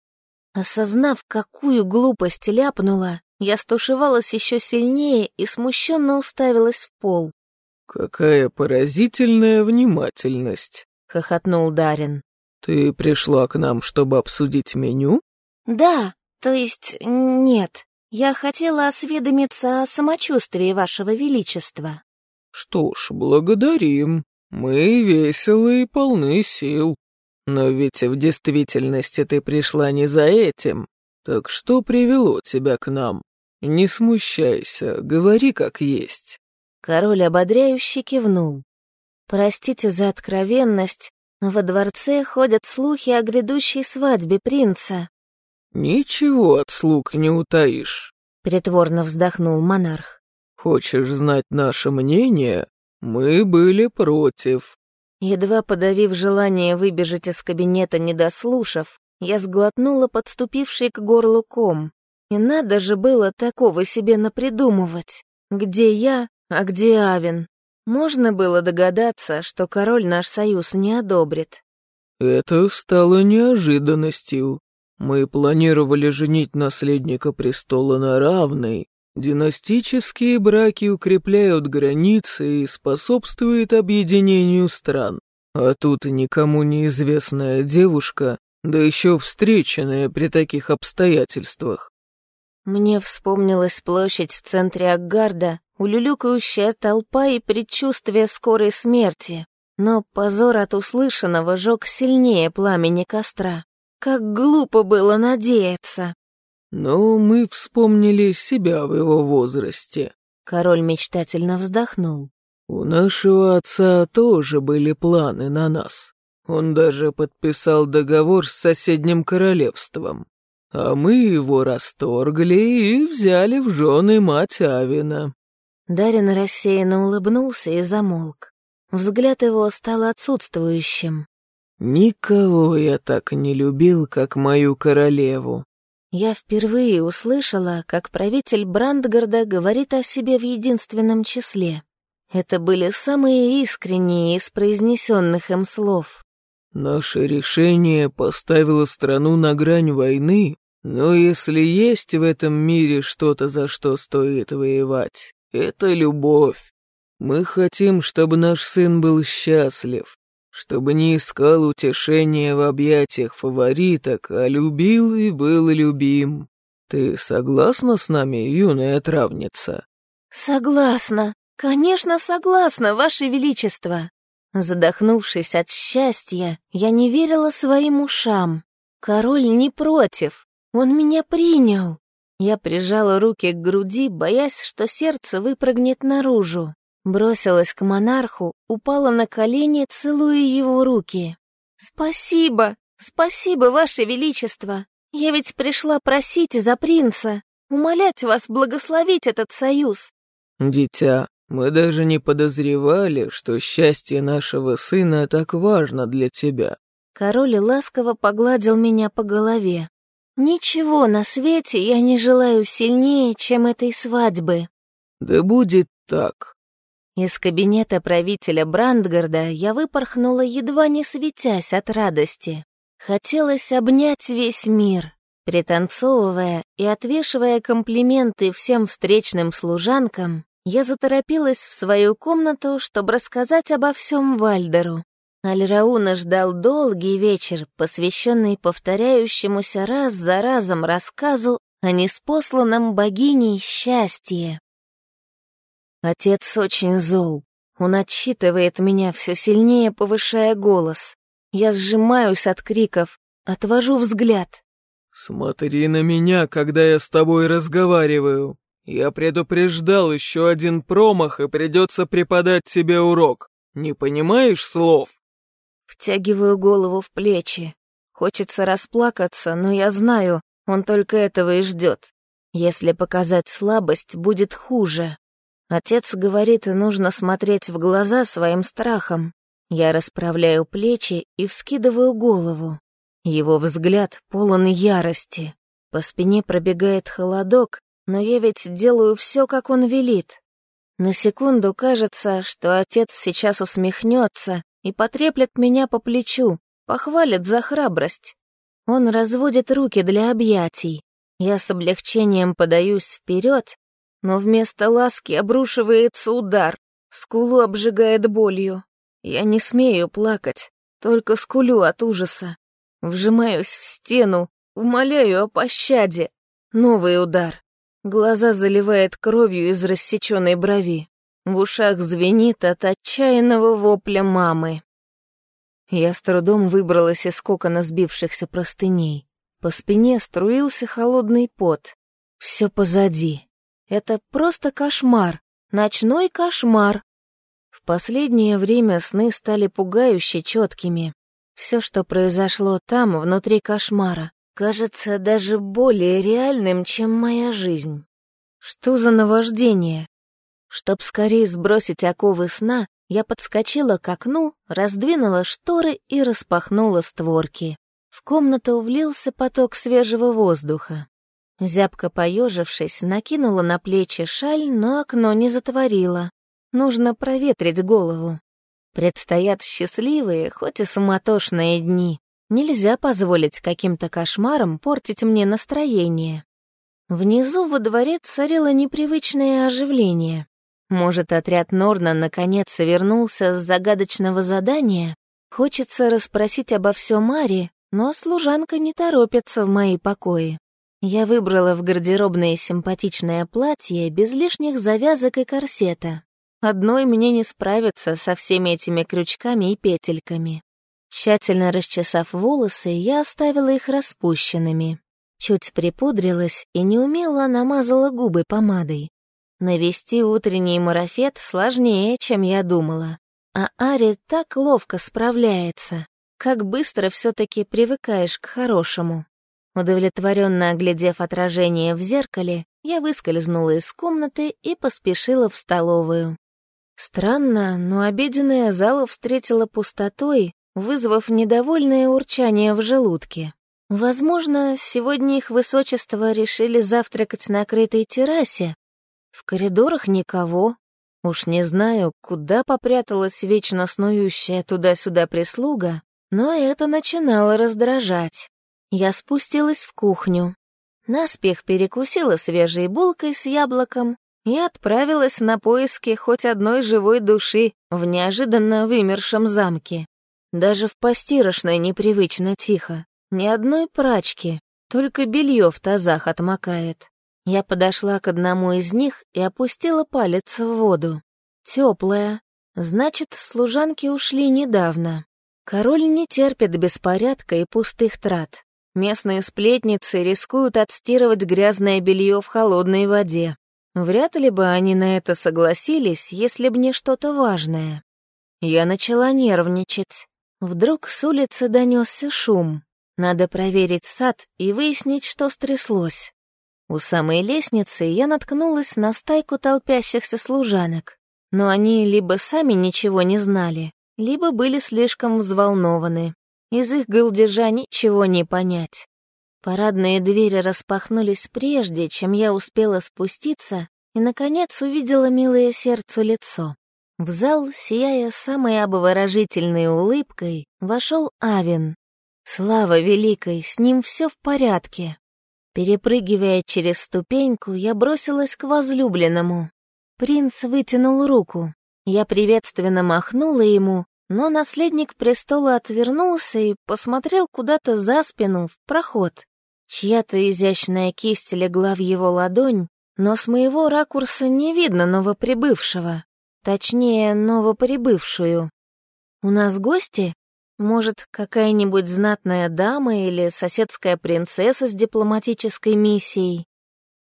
Speaker 4: Осознав, какую глупость ляпнула, я стушевалась еще сильнее и смущенно уставилась в пол.
Speaker 2: «Какая поразительная внимательность!»
Speaker 4: — хохотнул Дарин.
Speaker 2: «Ты пришла к нам, чтобы обсудить меню?»
Speaker 4: «Да, то есть нет. Я хотела осведомиться о самочувствии вашего величества».
Speaker 2: «Что ж, благодарим. Мы веселы и полны сил. Но ведь в действительности ты пришла не за этим. Так что привело тебя к нам? Не смущайся, говори как есть».
Speaker 4: Король ободряюще кивнул. «Простите за откровенность, но во дворце ходят слухи о грядущей свадьбе принца.
Speaker 2: «Ничего от слуг не утаишь», —
Speaker 4: притворно вздохнул монарх.
Speaker 2: «Хочешь знать наше мнение? Мы были против».
Speaker 4: Едва подавив желание выбежать из кабинета, не дослушав, я сглотнула подступивший к горлу ком. И надо же было такого себе напридумывать. Где я, а где Авен? Можно было догадаться, что король наш союз не одобрит.
Speaker 2: Это стало неожиданностью. Мы планировали женить наследника престола на равной. Династические браки укрепляют границы и способствуют объединению стран. А тут никому неизвестная девушка, да еще встреченная при таких обстоятельствах.
Speaker 1: Мне вспомнилась площадь в центре Аггарда, улюлюкающая толпа и предчувствие скорой смерти. Но позор от услышанного жег сильнее пламени костра. Как глупо было надеяться.
Speaker 2: Но мы вспомнили себя в его возрасте.
Speaker 1: Король мечтательно вздохнул.
Speaker 2: У нашего отца тоже были планы на нас. Он даже подписал договор с соседним королевством. А мы его расторгли и взяли в жены мать Авина.
Speaker 1: Дарин рассеянно улыбнулся и замолк. Взгляд его стал отсутствующим.
Speaker 2: «Никого я так не любил, как мою королеву».
Speaker 1: Я впервые услышала, как правитель Брандгарда говорит о себе в единственном числе. Это были самые искренние из произнесенных им слов.
Speaker 2: «Наше решение поставило страну на грань войны, но если есть в этом мире что-то, за что стоит воевать, это любовь. Мы хотим, чтобы наш сын был счастлив, чтобы не искал утешения в объятиях фавориток, а любил и был любим. Ты согласна с нами, юная травница?»
Speaker 1: «Согласна», «Конечно, согласна, Ваше Величество!» Задохнувшись от счастья, я не верила своим ушам. Король не против, он меня принял. Я прижала руки к груди, боясь, что сердце выпрыгнет наружу. Бросилась к монарху, упала на колени, целуя его руки. «Спасибо, спасибо, Ваше Величество! Я ведь пришла просить за принца, умолять вас благословить этот союз!»
Speaker 2: «Дитя, мы даже не подозревали, что счастье нашего сына так важно для тебя».
Speaker 1: Король ласково погладил меня по голове. «Ничего на свете я не желаю сильнее, чем этой свадьбы».
Speaker 2: «Да будет так».
Speaker 1: Из кабинета правителя Брандгарда я выпорхнула, едва не светясь от радости. Хотелось обнять весь мир, пританцовывая и отвешивая комплименты всем встречным служанкам, я заторопилась в свою комнату, чтобы рассказать обо всем Вальдеру. Альрауна ждал долгий вечер, посвященный повторяющемуся раз за разом рассказу о неспосланном богиней счастье. Отец очень зол. Он отчитывает меня все сильнее, повышая голос. Я сжимаюсь от криков, отвожу взгляд.
Speaker 2: «Смотри на меня, когда я с тобой разговариваю», я предупреждал еще один промах, и придется преподать тебе урок. Не понимаешь слов?»
Speaker 1: Втягиваю голову в плечи. Хочется расплакаться, но я знаю, он только этого и ждет. Если показать слабость, будет хуже. Отец говорит, нужно смотреть в глаза своим страхом. Я расправляю плечи и вскидываю голову. Его взгляд полон ярости. По спине пробегает холодок, но я ведь делаю все, как он велит. На секунду кажется, что отец сейчас усмехнется и потреплет меня по плечу, похвалит за храбрость. Он разводит руки для объятий. Я с облегчением подаюсь вперед, но вместо ласки обрушивается удар, скулу обжигает болью. Я не смею плакать, только скулю от ужаса. Вжимаюсь в стену, умоляю о пощаде. Новый удар. Глаза заливает кровью из рассеченной брови. В ушах звенит от отчаянного вопля мамы. Я с трудом выбралась из кокона сбившихся простыней. По спине струился холодный пот. Все позади. Это просто кошмар. Ночной кошмар. В последнее время сны стали пугающе четкими. Все, что произошло там, внутри кошмара, кажется даже более реальным, чем моя жизнь. Что за наваждение? Чтоб скорее сбросить оковы сна, я подскочила к окну, раздвинула шторы и распахнула створки. В комнату влился поток свежего воздуха. Зябко поежившись, накинула на плечи шаль, но окно не затворила. Нужно проветрить голову. Предстоят счастливые, хоть и суматошные дни. Нельзя позволить каким-то кошмарам портить мне настроение. Внизу во дворе царило непривычное оживление. Может, отряд Норна наконец вернулся с загадочного задания? Хочется расспросить обо всем Маре, но служанка не торопится в мои покои. Я выбрала в гардеробное симпатичное платье без лишних завязок и корсета. Одной мне не справиться со всеми этими крючками и петельками. Тщательно расчесав волосы, я оставила их распущенными. Чуть припудрилась и неумело намазала губы помадой. Навести утренний марафет сложнее, чем я думала. А Ари так ловко справляется. Как быстро все-таки привыкаешь к хорошему. Удовлетворенно оглядев отражение в зеркале, я выскользнула из комнаты и поспешила в столовую. Странно, но обеденная зала встретила пустотой, вызвав недовольное урчание в желудке. Возможно, сегодня их высочество решили завтракать на крытой террасе. В коридорах никого. Уж не знаю, куда попряталась вечно снующая туда-сюда прислуга, но это начинало раздражать. Я спустилась в кухню. Наспех перекусила свежей булкой с яблоком и отправилась на поиски хоть одной живой души в неожиданно вымершем замке. Даже в постирошной непривычно тихо. Ни одной прачки, только белье в тазах отмокает. Я подошла к одному из них и опустила палец в воду. Теплая. Значит, служанки ушли недавно. Король не терпит беспорядка и пустых трат. Местные сплетницы рискуют отстирывать грязное белье в холодной воде. Вряд ли бы они на это согласились, если б не что-то важное. Я начала нервничать. Вдруг с улицы донесся шум. Надо проверить сад и выяснить, что стряслось. У самой лестницы я наткнулась на стайку толпящихся служанок, но они либо сами ничего не знали, либо были слишком взволнованы. Из их галдежа ничего не понять. Парадные двери распахнулись прежде, чем я успела спуститься, и, наконец, увидела милое сердцу лицо. В зал, сияя самой обворожительной улыбкой, вошел Авин. Слава великой, с ним все в порядке. Перепрыгивая через ступеньку, я бросилась к возлюбленному. Принц вытянул руку. Я приветственно махнула ему, но наследник престола отвернулся и посмотрел куда-то за спину в проход. Чья-то изящная кисть легла в его ладонь, но с моего ракурса не видно новоприбывшего. Точнее, новоприбывшую. «У нас гости? Может, какая-нибудь знатная дама или соседская принцесса с дипломатической миссией?»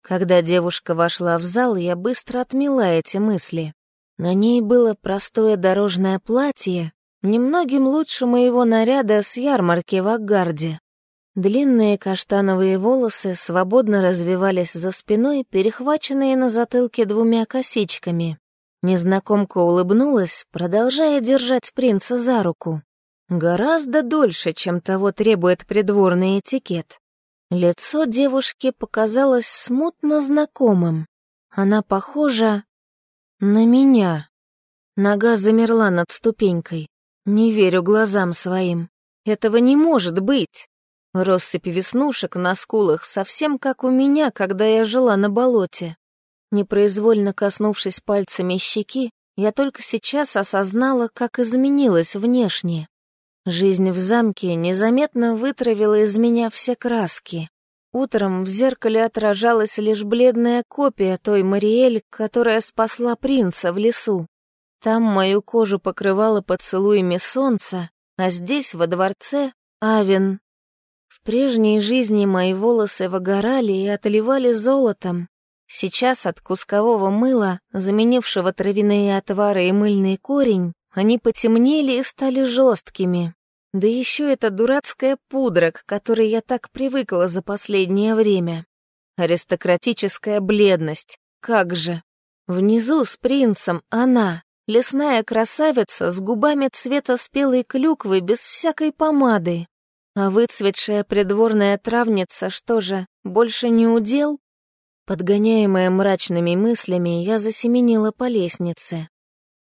Speaker 1: Когда девушка вошла в зал, я быстро отмела эти мысли. На ней было простое дорожное платье, немногим лучше моего наряда с ярмарки в Аггарде. Длинные каштановые волосы свободно развивались за спиной, перехваченные на затылке двумя косичками. Незнакомка улыбнулась, продолжая держать принца за руку. Гораздо дольше, чем того требует придворный этикет. Лицо девушки показалось смутно знакомым. Она похожа на меня. Нога замерла над ступенькой. Не верю глазам своим. Этого не может быть. Россыпь веснушек на скулах совсем как у меня, когда я жила на болоте. Непроизвольно коснувшись пальцами щеки, я только сейчас осознала, как изменилась внешне. Жизнь в замке незаметно вытравила из меня все краски. Утром в зеркале отражалась лишь бледная копия той Мариэль, которая спасла принца в лесу. Там мою кожу покрывало поцелуями солнца, а здесь, во дворце, Авен. В прежней жизни мои волосы выгорали и отливали золотом. Сейчас от кускового мыла, заменившего травяные отвары и мыльный корень, они потемнели и стали жесткими. Да еще эта дурацкая пудра, к которой я так привыкла за последнее время. Аристократическая бледность. Как же. Внизу с принцем она, лесная красавица с губами цвета спелой клюквы без всякой помады. А выцветшая придворная травница, что же, больше не удел? Подгоняемая мрачными мыслями, я засеменила по лестнице.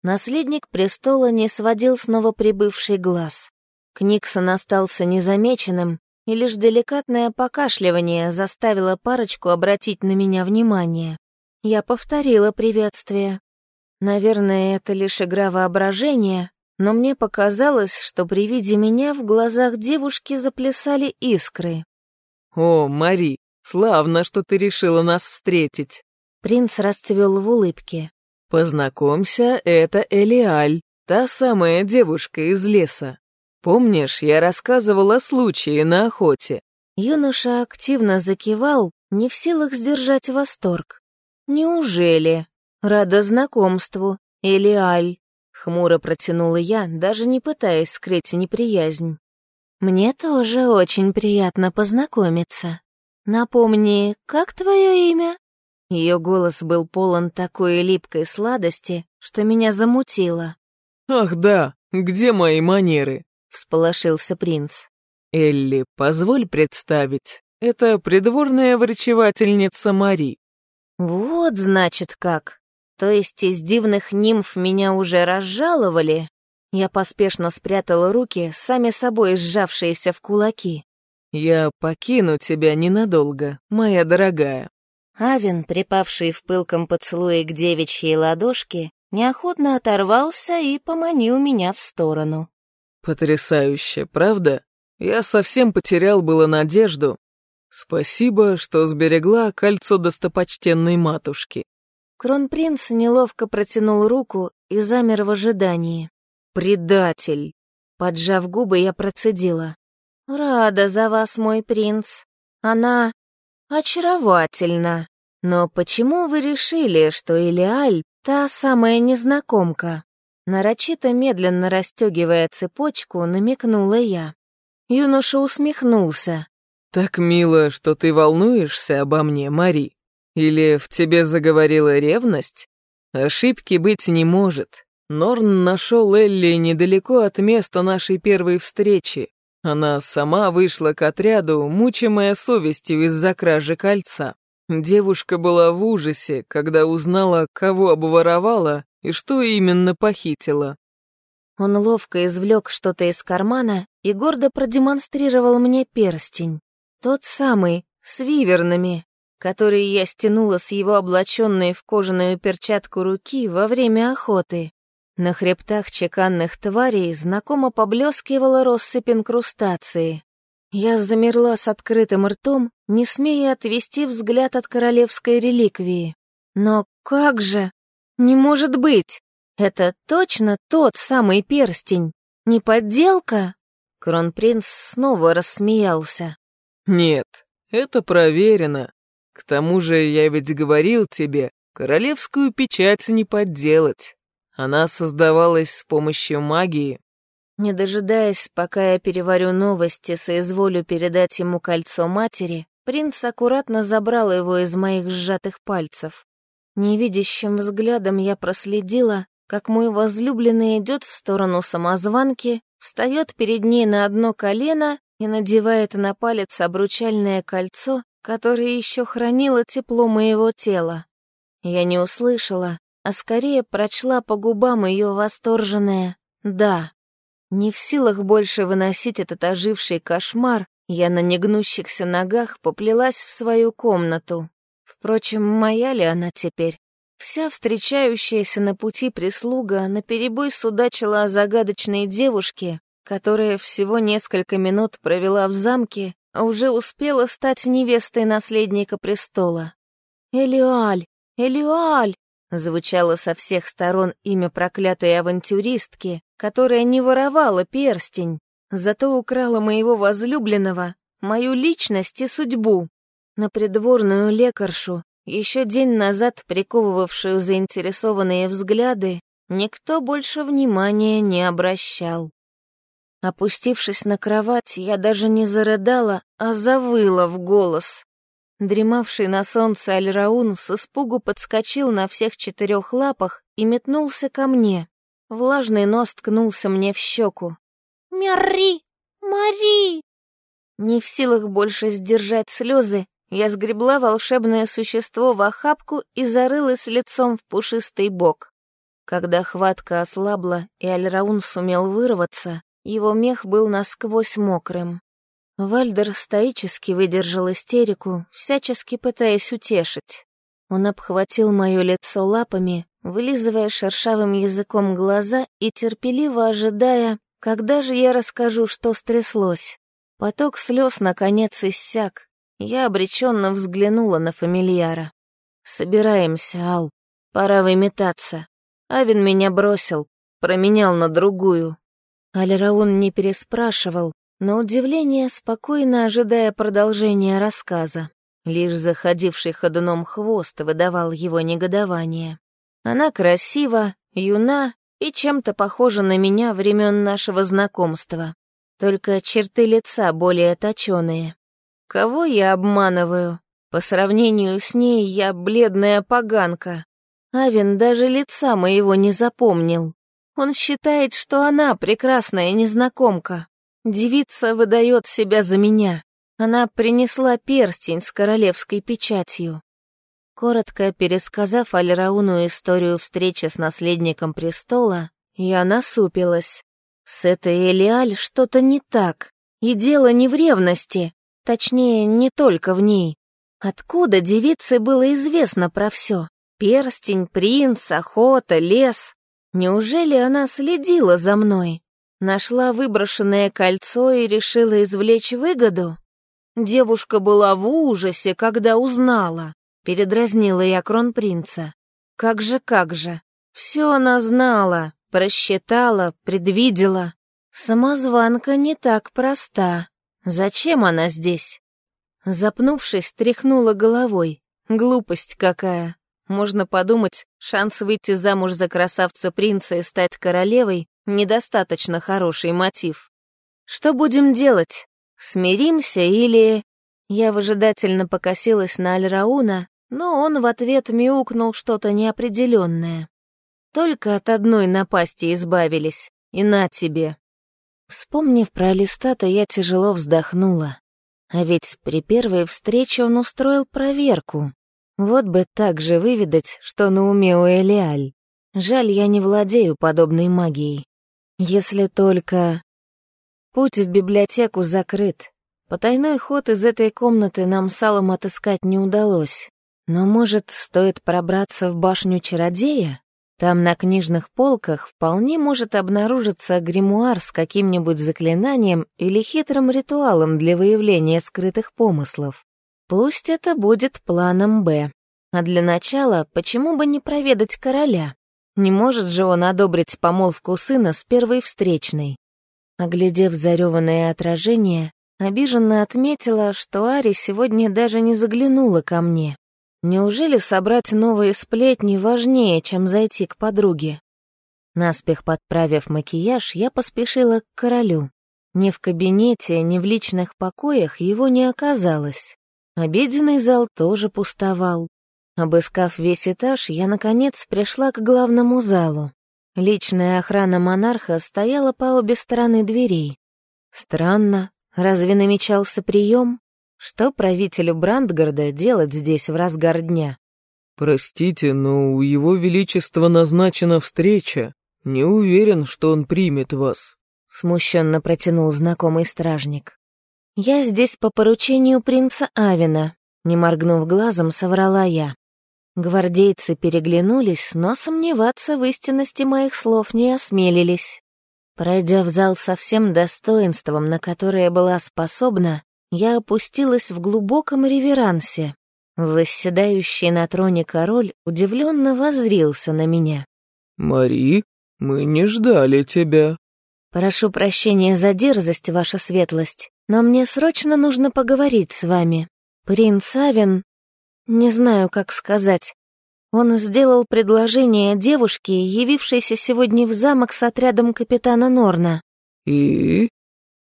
Speaker 1: Наследник престола не сводил с новоприбывший глаз. Книксон остался незамеченным, и лишь деликатное покашливание заставило парочку обратить на меня внимание. Я повторила приветствие. Наверное, это лишь игра воображения, но мне показалось, что при виде меня в глазах девушки заплясали искры.
Speaker 2: «О, Мари, Славно, что ты решила нас встретить».
Speaker 1: Принц расцвел в улыбке.
Speaker 2: «Познакомься, это Элиаль, та самая девушка из леса. Помнишь, я рассказывал о случае на охоте?»
Speaker 1: Юноша активно закивал, не в силах сдержать восторг. «Неужели? Рада знакомству, Элиаль?» Хмуро протянула я, даже не пытаясь скрыть неприязнь. «Мне тоже очень приятно познакомиться. Напомни, как твое имя?» Ее голос был полон такой липкой сладости, что меня замутило.
Speaker 2: «Ах да, где мои манеры?» — всполошился принц. «Элли, позволь представить, это придворная врачевательница Мари».
Speaker 1: «Вот, значит, как. То есть из дивных нимф меня уже разжаловали?» Я поспешно спрятала руки, сами собой сжавшиеся в кулаки.
Speaker 2: «Я покину тебя ненадолго, моя дорогая»,
Speaker 1: Авен, припавший в пылком поцелуе к девичьей ладошке, неохотно оторвался и поманил меня в сторону.
Speaker 2: «Потрясающе, правда? Я совсем потерял было надежду. Спасибо, что сберегла кольцо достопочтенной матушки».
Speaker 1: Кронпринц неловко протянул руку и замер в ожидании. «Предатель!» Поджав губы, я процедила. «Рада за вас, мой принц. Она «Очаровательно. Но почему вы решили, что Илиаль — та самая незнакомка?» Нарочито медленно расстегивая цепочку, намекнула я. Юноша усмехнулся.
Speaker 2: «Так мило, что ты волнуешься обо мне, Мари. Или в тебе заговорила ревность? Ошибки быть не может. Норн нашел Элли недалеко от места нашей первой встречи. Она сама вышла к отряду, мучимая совестью из-за кражи кольца. Девушка была в ужасе, когда узнала, кого обворовала и что именно похитила.
Speaker 1: Он ловко извлек что-то из кармана и гордо продемонстрировал мне перстень. Тот самый, с вивернами, который я стянула с его облаченной в кожаную перчатку руки во время охоты. На хребтах чеканных тварей знакомо поблескивала россыпь инкрустации. Я замерла с открытым ртом, не смея отвести взгляд от королевской реликвии. Но как же? Не может быть! Это точно тот самый перстень. Не подделка? Кронпринц снова рассмеялся.
Speaker 2: Нет, это проверено. К тому же я ведь говорил тебе, королевскую печать не подделать. Она создавалась с помощью магии.
Speaker 1: Не дожидаясь, пока я переварю новости, соизволю передать ему кольцо матери, принц аккуратно забрал его из моих сжатых пальцев. Невидящим взглядом я проследила, как мой возлюбленный идет в сторону самозванки, встает перед ней на одно колено и надевает на палец обручальное кольцо, которое еще хранило тепло моего тела. Я не услышала, а скорее прочла по губам ее восторженное «да». Не в силах больше выносить этот оживший кошмар, я на негнущихся ногах поплелась в свою комнату. Впрочем, моя ли она теперь? Вся встречающаяся на пути прислуга наперебой судачила о загадочной девушке, которая всего несколько минут провела в замке, а уже успела стать невестой наследника престола. «Элиаль! Элиаль!» Звучало со всех сторон имя проклятой авантюристки, которая не воровала перстень, зато украла моего возлюбленного, мою личность и судьбу. На придворную лекаршу, еще день назад приковывавшую заинтересованные взгляды, никто больше внимания не обращал. Опустившись на кровать, я даже не зарыдала, а завыла в голос. Дремавший на солнце Альраун с испугу подскочил на всех четырех лапах и метнулся ко мне. Влажный нос ткнулся мне в щеку. «Мяри! Мари!» Не в силах больше сдержать слезы, я сгребла волшебное существо в охапку и зарылась лицом в пушистый бок. Когда хватка ослабла и Альраун сумел вырваться, его мех был насквозь мокрым. Вальдер стоически выдержал истерику, всячески пытаясь утешить. Он обхватил мое лицо лапами, вылизывая шершавым языком глаза и терпеливо ожидая, когда же я расскажу, что стряслось. Поток слез наконец иссяк. Я обреченно взглянула на фамильяра. «Собираемся, Ал. Пора выметаться. Авин меня бросил, променял на другую». Алираун не переспрашивал, но удивление, спокойно ожидая продолжения рассказа. Лишь заходивший ходуном хвост выдавал его негодование. Она красива, юна и чем-то похожа на меня времен нашего знакомства. Только черты лица более точеные. Кого я обманываю? По сравнению с ней я бледная поганка. Авен даже лица моего не запомнил. Он считает, что она прекрасная незнакомка. Девица выдает себя за меня. Она принесла перстень с королевской печатью. Коротко пересказав Альрауну историю встречи с наследником престола, я насупилась. С этой Элиаль что-то не так, и дело не в ревности, точнее, не только в ней. Откуда девице было известно про все? Перстень, принц, охота, лес. Неужели она следила за мной? Нашла выброшенное кольцо и решила извлечь выгоду? Девушка была в ужасе, когда узнала. Передразнила я кронпринца. Как же, как же. Все она знала, просчитала, предвидела. Самозванка не так проста. Зачем она здесь? Запнувшись, тряхнула головой. Глупость какая. Можно подумать, шанс выйти замуж за красавца-принца и стать королевой — недостаточно хороший мотив. Что будем делать? Смиримся или...» Я выжидательно покосилась на Альрауна, но он в ответ мяукнул что-то неопределенное. Только от одной напасти избавились, и на тебе. Вспомнив про Алистата, я тяжело вздохнула. А ведь при первой встрече он устроил проверку. Вот бы так же выведать, что на уме у Элиаль. Жаль, я не владею подобной магией. Если только... Путь в библиотеку закрыт. Потайной ход из этой комнаты нам с Аллом отыскать не удалось. Но, может, стоит пробраться в башню чародея? Там на книжных полках вполне может обнаружиться гримуар с каким-нибудь заклинанием или хитрым ритуалом для выявления скрытых помыслов. Пусть это будет планом «Б». А для начала, почему бы не проведать короля? Не может же он одобрить помолвку сына с первой встречной. Оглядев зареванное отражение, обиженно отметила, что Ари сегодня даже не заглянула ко мне. Неужели собрать новые сплетни важнее, чем зайти к подруге? Наспех подправив макияж, я поспешила к королю. Ни в кабинете, ни в личных покоях его не оказалось. Обеденный зал тоже пустовал. Обыскав весь этаж, я, наконец, пришла к главному залу. Личная охрана монарха стояла по обе стороны дверей. Странно, разве намечался прием? Что правителю Брандгарда делать здесь в разгар дня?
Speaker 2: «Простите, но у его величества назначена встреча. Не уверен, что он примет вас», —
Speaker 1: смущенно протянул знакомый стражник. «Я здесь по поручению принца Авина», — не моргнув глазом, соврала я. Гвардейцы переглянулись, но сомневаться в истинности моих слов не осмелились. Пройдя в зал со всем достоинством, на которое была способна, я опустилась в глубоком реверансе. Восседающий на троне король удивленно воззрился на меня.
Speaker 2: «Мари, мы не ждали тебя».
Speaker 1: «Прошу прощения за дерзость, ваша светлость, но мне срочно нужно поговорить с вами. Принц Авен не знаю, как сказать. Он сделал предложение девушке, явившейся сегодня в замок с отрядом капитана Норна.
Speaker 2: И?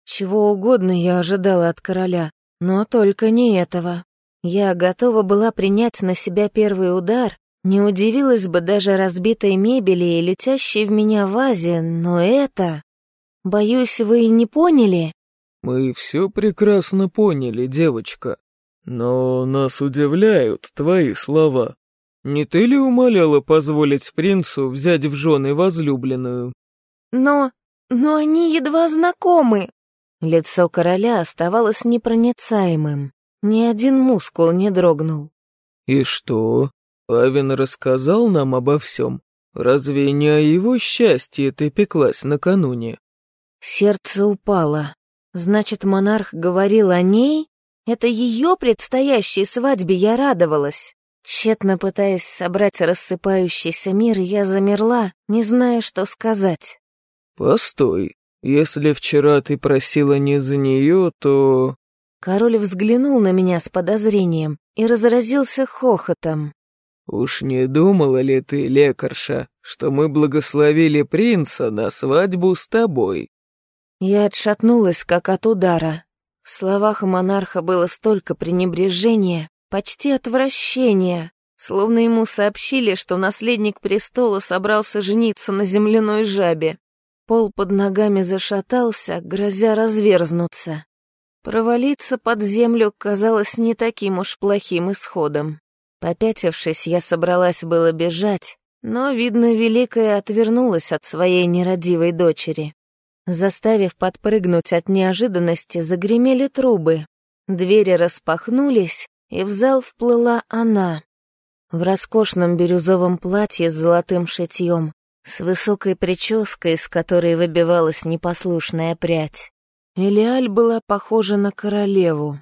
Speaker 1: Чего угодно я ожидала от короля, но только не этого. Я готова была принять на себя первый удар, не удивилась бы даже разбитой мебели и летящей в меня вазе, но это... Боюсь, вы не поняли?
Speaker 2: Мы все прекрасно поняли, девочка. Но нас удивляют твои слова. Не ты ли умоляла позволить принцу взять в жены возлюбленную?
Speaker 1: Но... но они едва знакомы. Лицо короля оставалось непроницаемым. Ни один мускул не дрогнул.
Speaker 2: И что? Павин рассказал нам обо всем. Разве не о его счастье ты пеклась накануне?
Speaker 1: Сердце упало. Значит, монарх говорил о ней? Это ее предстоящей свадьбе я радовалась. Тщетно пытаясь собрать рассыпающийся мир, я замерла, не зная, что сказать.
Speaker 2: «Постой, если вчера ты просила не за нее, то...»
Speaker 1: Король взглянул на меня с подозрением и разразился хохотом.
Speaker 2: «Уж не думала ли ты, лекарша, что мы благословили принца на свадьбу с тобой?»
Speaker 1: Я отшатнулась, как от удара. В словах монарха было столько пренебрежения, почти отвращения, словно ему сообщили, что наследник престола собрался жениться на земляной жабе. Пол под ногами зашатался, грозя разверзнуться. Провалиться под землю казалось не таким уж плохим исходом. Попятившись, я собралась было бежать, но, видно, Великая отвернулась от своей нерадивой дочери. Заставив подпрыгнуть от неожиданности, загремели трубы. Двери распахнулись, и в зал вплыла она. В роскошном бирюзовом платье с золотым шитьем, с высокой прической, из которой выбивалась непослушная прядь. Элиаль была похожа на королеву.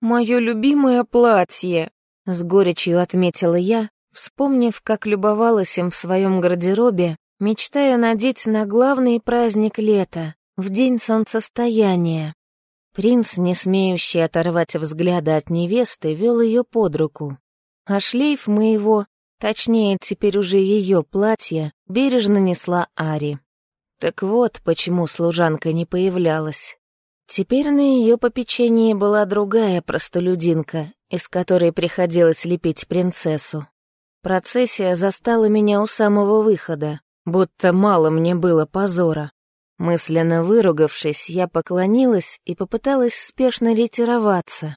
Speaker 1: «Мое любимое платье!» — с горечью отметила я, вспомнив, как любовалась им в своем гардеробе мечтая надеть на главный праздник лета, в день солнцестояния. Принц, не смеющий оторвать взгляда от невесты, вел ее под руку. А шлейф моего, точнее, теперь уже ее платье, бережно несла Ари. Так вот, почему служанка не появлялась. Теперь на ее попечении была другая простолюдинка, из которой приходилось лепить принцессу. Процессия застала меня у самого выхода будто мало мне было позора. Мысленно выругавшись, я поклонилась и попыталась спешно ретироваться.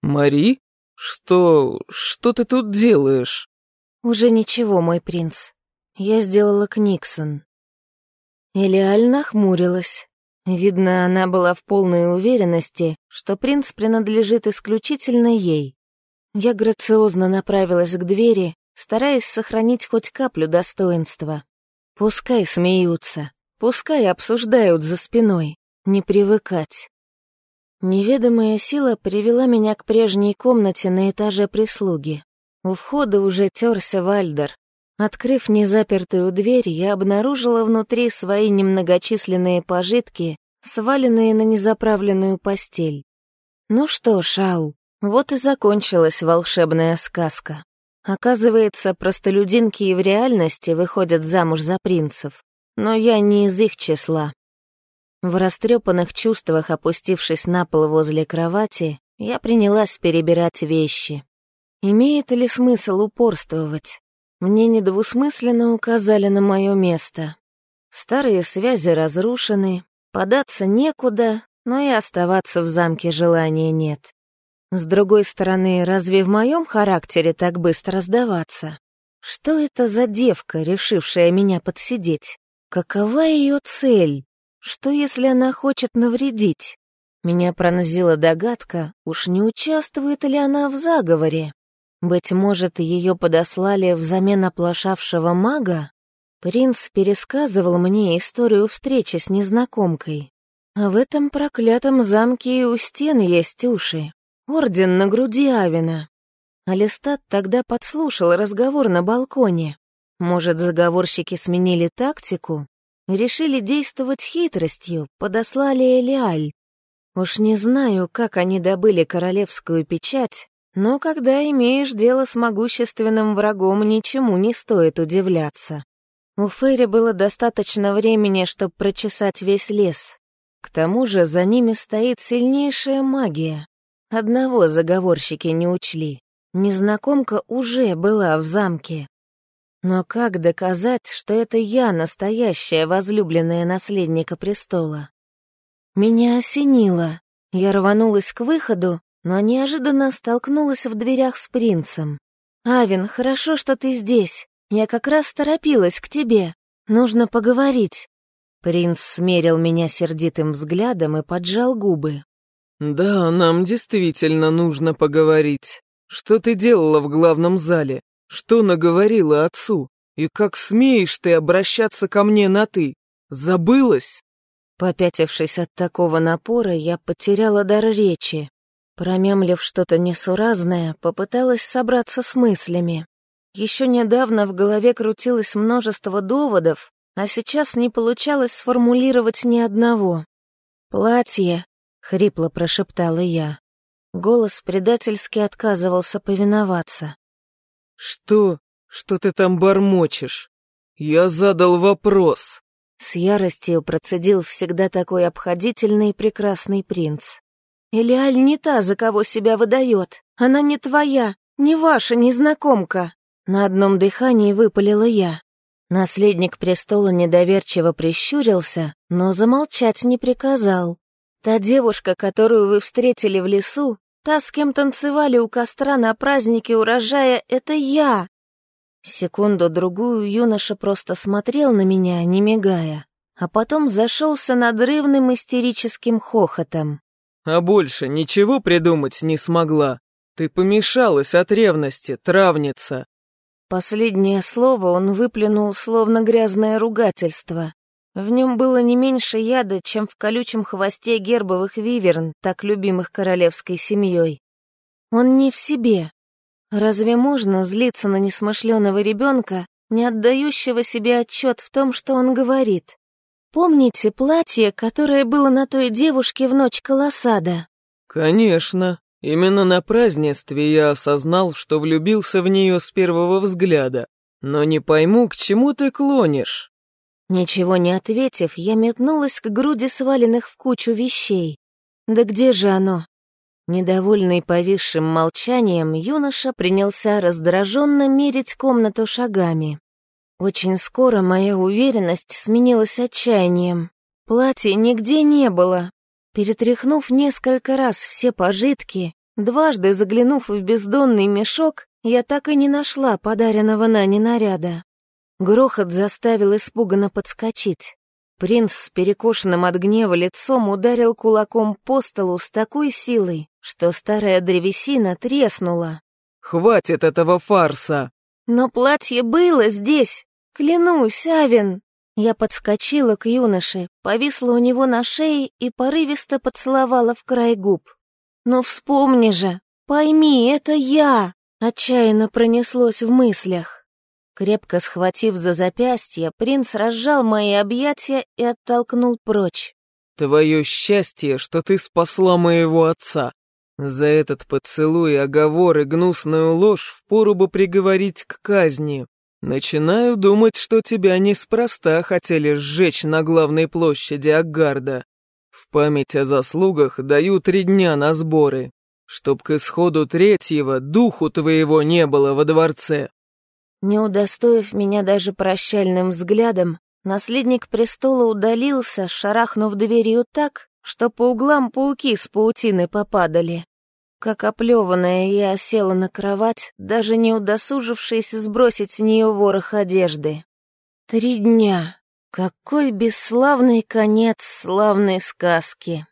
Speaker 2: «Мари? Что... что ты тут делаешь?»
Speaker 1: «Уже ничего, мой принц. Я сделала Книксон». Элиаль нахмурилась. Видно, она была в полной уверенности, что принц принадлежит исключительно ей. Я грациозно направилась к двери, стараясь сохранить хоть каплю достоинства. Пускай смеются, пускай обсуждают за спиной, не привыкать. Неведомая сила привела меня к прежней комнате на этаже прислуги. У входа уже терся Вальдер. Открыв незапертую дверь, я обнаружила внутри свои немногочисленные пожитки, сваленные на незаправленную постель. Ну что, Шал, вот и закончилась волшебная сказка. Оказывается, простолюдинки и в реальности выходят замуж за принцев, но я не из их числа. В растрепанных чувствах, опустившись на пол возле кровати, я принялась перебирать вещи. Имеет ли смысл упорствовать? Мне недвусмысленно указали на мое место. Старые связи разрушены, податься некуда, но и оставаться в замке желания нет. С другой стороны, разве в моем характере так быстро сдаваться? Что это за девка, решившая меня подсидеть? Какова ее цель? Что, если она хочет навредить? Меня пронзила догадка, уж не участвует ли она в заговоре. Быть может, ее подослали взамен оплошавшего мага? Принц пересказывал мне историю встречи с незнакомкой. А в этом проклятом замке и у стен есть уши. Орден на груди Авина. Алистат тогда подслушал разговор на балконе. Может, заговорщики сменили тактику? Решили действовать хитростью, подослали Элиаль. Уж не знаю, как они добыли королевскую печать, но когда имеешь дело с могущественным врагом, ничему не стоит удивляться. У Фейри было достаточно времени, чтобы прочесать весь лес. К тому же за ними стоит сильнейшая магия, Одного заговорщики не учли. Незнакомка уже была в замке. Но как доказать, что это я настоящая возлюбленная наследника престола? Меня осенило. Я рванулась к выходу, но неожиданно столкнулась в дверях с принцем. «Авин, хорошо, что ты здесь. Я как раз торопилась к тебе. Нужно поговорить». Принц смерил меня сердитым взглядом и поджал губы.
Speaker 2: «Да, нам действительно нужно поговорить. Что ты делала в главном зале? Что наговорила отцу? И как смеешь ты обращаться ко мне на «ты»? Забылась?»
Speaker 1: Попятившись от такого напора, я потеряла дар речи. Промямлив что-то несуразное, попыталась собраться с мыслями. Еще недавно в голове крутилось множество доводов, а сейчас не получалось сформулировать ни одного. «Платье», — хрипло прошептала я. Голос предательски отказывался повиноваться.
Speaker 2: «Что? Что ты там бормочешь? Я задал вопрос!»
Speaker 1: С яростью процедил всегда такой обходительный и прекрасный принц. «Или Аль не та, за кого себя выдает? Она не твоя, не ваша незнакомка!» На одном дыхании выпалила я. Наследник престола недоверчиво прищурился, но замолчать не приказал. Та девушка, которую вы встретили в лесу, та, с кем танцевали у костра на празднике урожая, это я. Секунду-другую юноша просто смотрел на меня, не мигая, а потом зашелся надрывным истерическим хохотом.
Speaker 2: «А больше ничего придумать не смогла. Ты помешалась от ревности, травница».
Speaker 1: Последнее слово он выплюнул словно грязное ругательство. В нем было не меньше яда, чем в колючем хвосте гербовых виверн, так любимых королевской семьей. Он не в себе, Разве можно злиться на несмышленого ребенка, не отдающего себе отчет в том, что он говорит? Помните платье, которое было на той девушке в ночь колосада?
Speaker 2: Конечно. Именно на празднестве я осознал, что влюбился в нее с первого взгляда. Но не пойму, к чему ты клонишь.
Speaker 1: Ничего не ответив, я метнулась к груди сваленных в кучу вещей. Да где же оно? Недовольный повисшим молчанием, юноша принялся раздраженно мерить комнату шагами. Очень скоро моя уверенность сменилась отчаянием. Платья нигде не было. Перетряхнув несколько раз все пожитки, дважды заглянув в бездонный мешок, я так и не нашла подаренного Нане наряда. Грохот заставил испуганно подскочить. Принц с перекошенным от гнева лицом ударил кулаком по столу с такой силой, что старая древесина треснула.
Speaker 2: «Хватит этого фарса!»
Speaker 1: «Но платье было здесь! Клянусь, Авен!» Я подскочила к юноше, повисла у него на шее и порывисто поцеловала в край губ. «Но вспомни же! Пойми, это я!» Отчаянно пронеслось в мыслях. Крепко схватив за запястье, принц разжал мои объятия и оттолкнул прочь.
Speaker 2: «Твое счастье, что ты спасла моего отца. За этот поцелуй, оговор и гнусную ложь впору бы приговорить к казни. Начинаю думать, что тебя неспроста хотели сжечь на главной площади Агарда. В память о заслугах даю три дня на сборы, чтоб к исходу третьего духу твоего не было во дворце.
Speaker 1: Не удостоив меня даже прощальным взглядом, наследник престола удалился, шарахнув дверью так, что по углам пауки с паутины попадали. Как оплеванная, я села на кровать, даже не удосужившись сбросить с нее ворох одежды. Три дня. Какой бесславный конец славной сказки.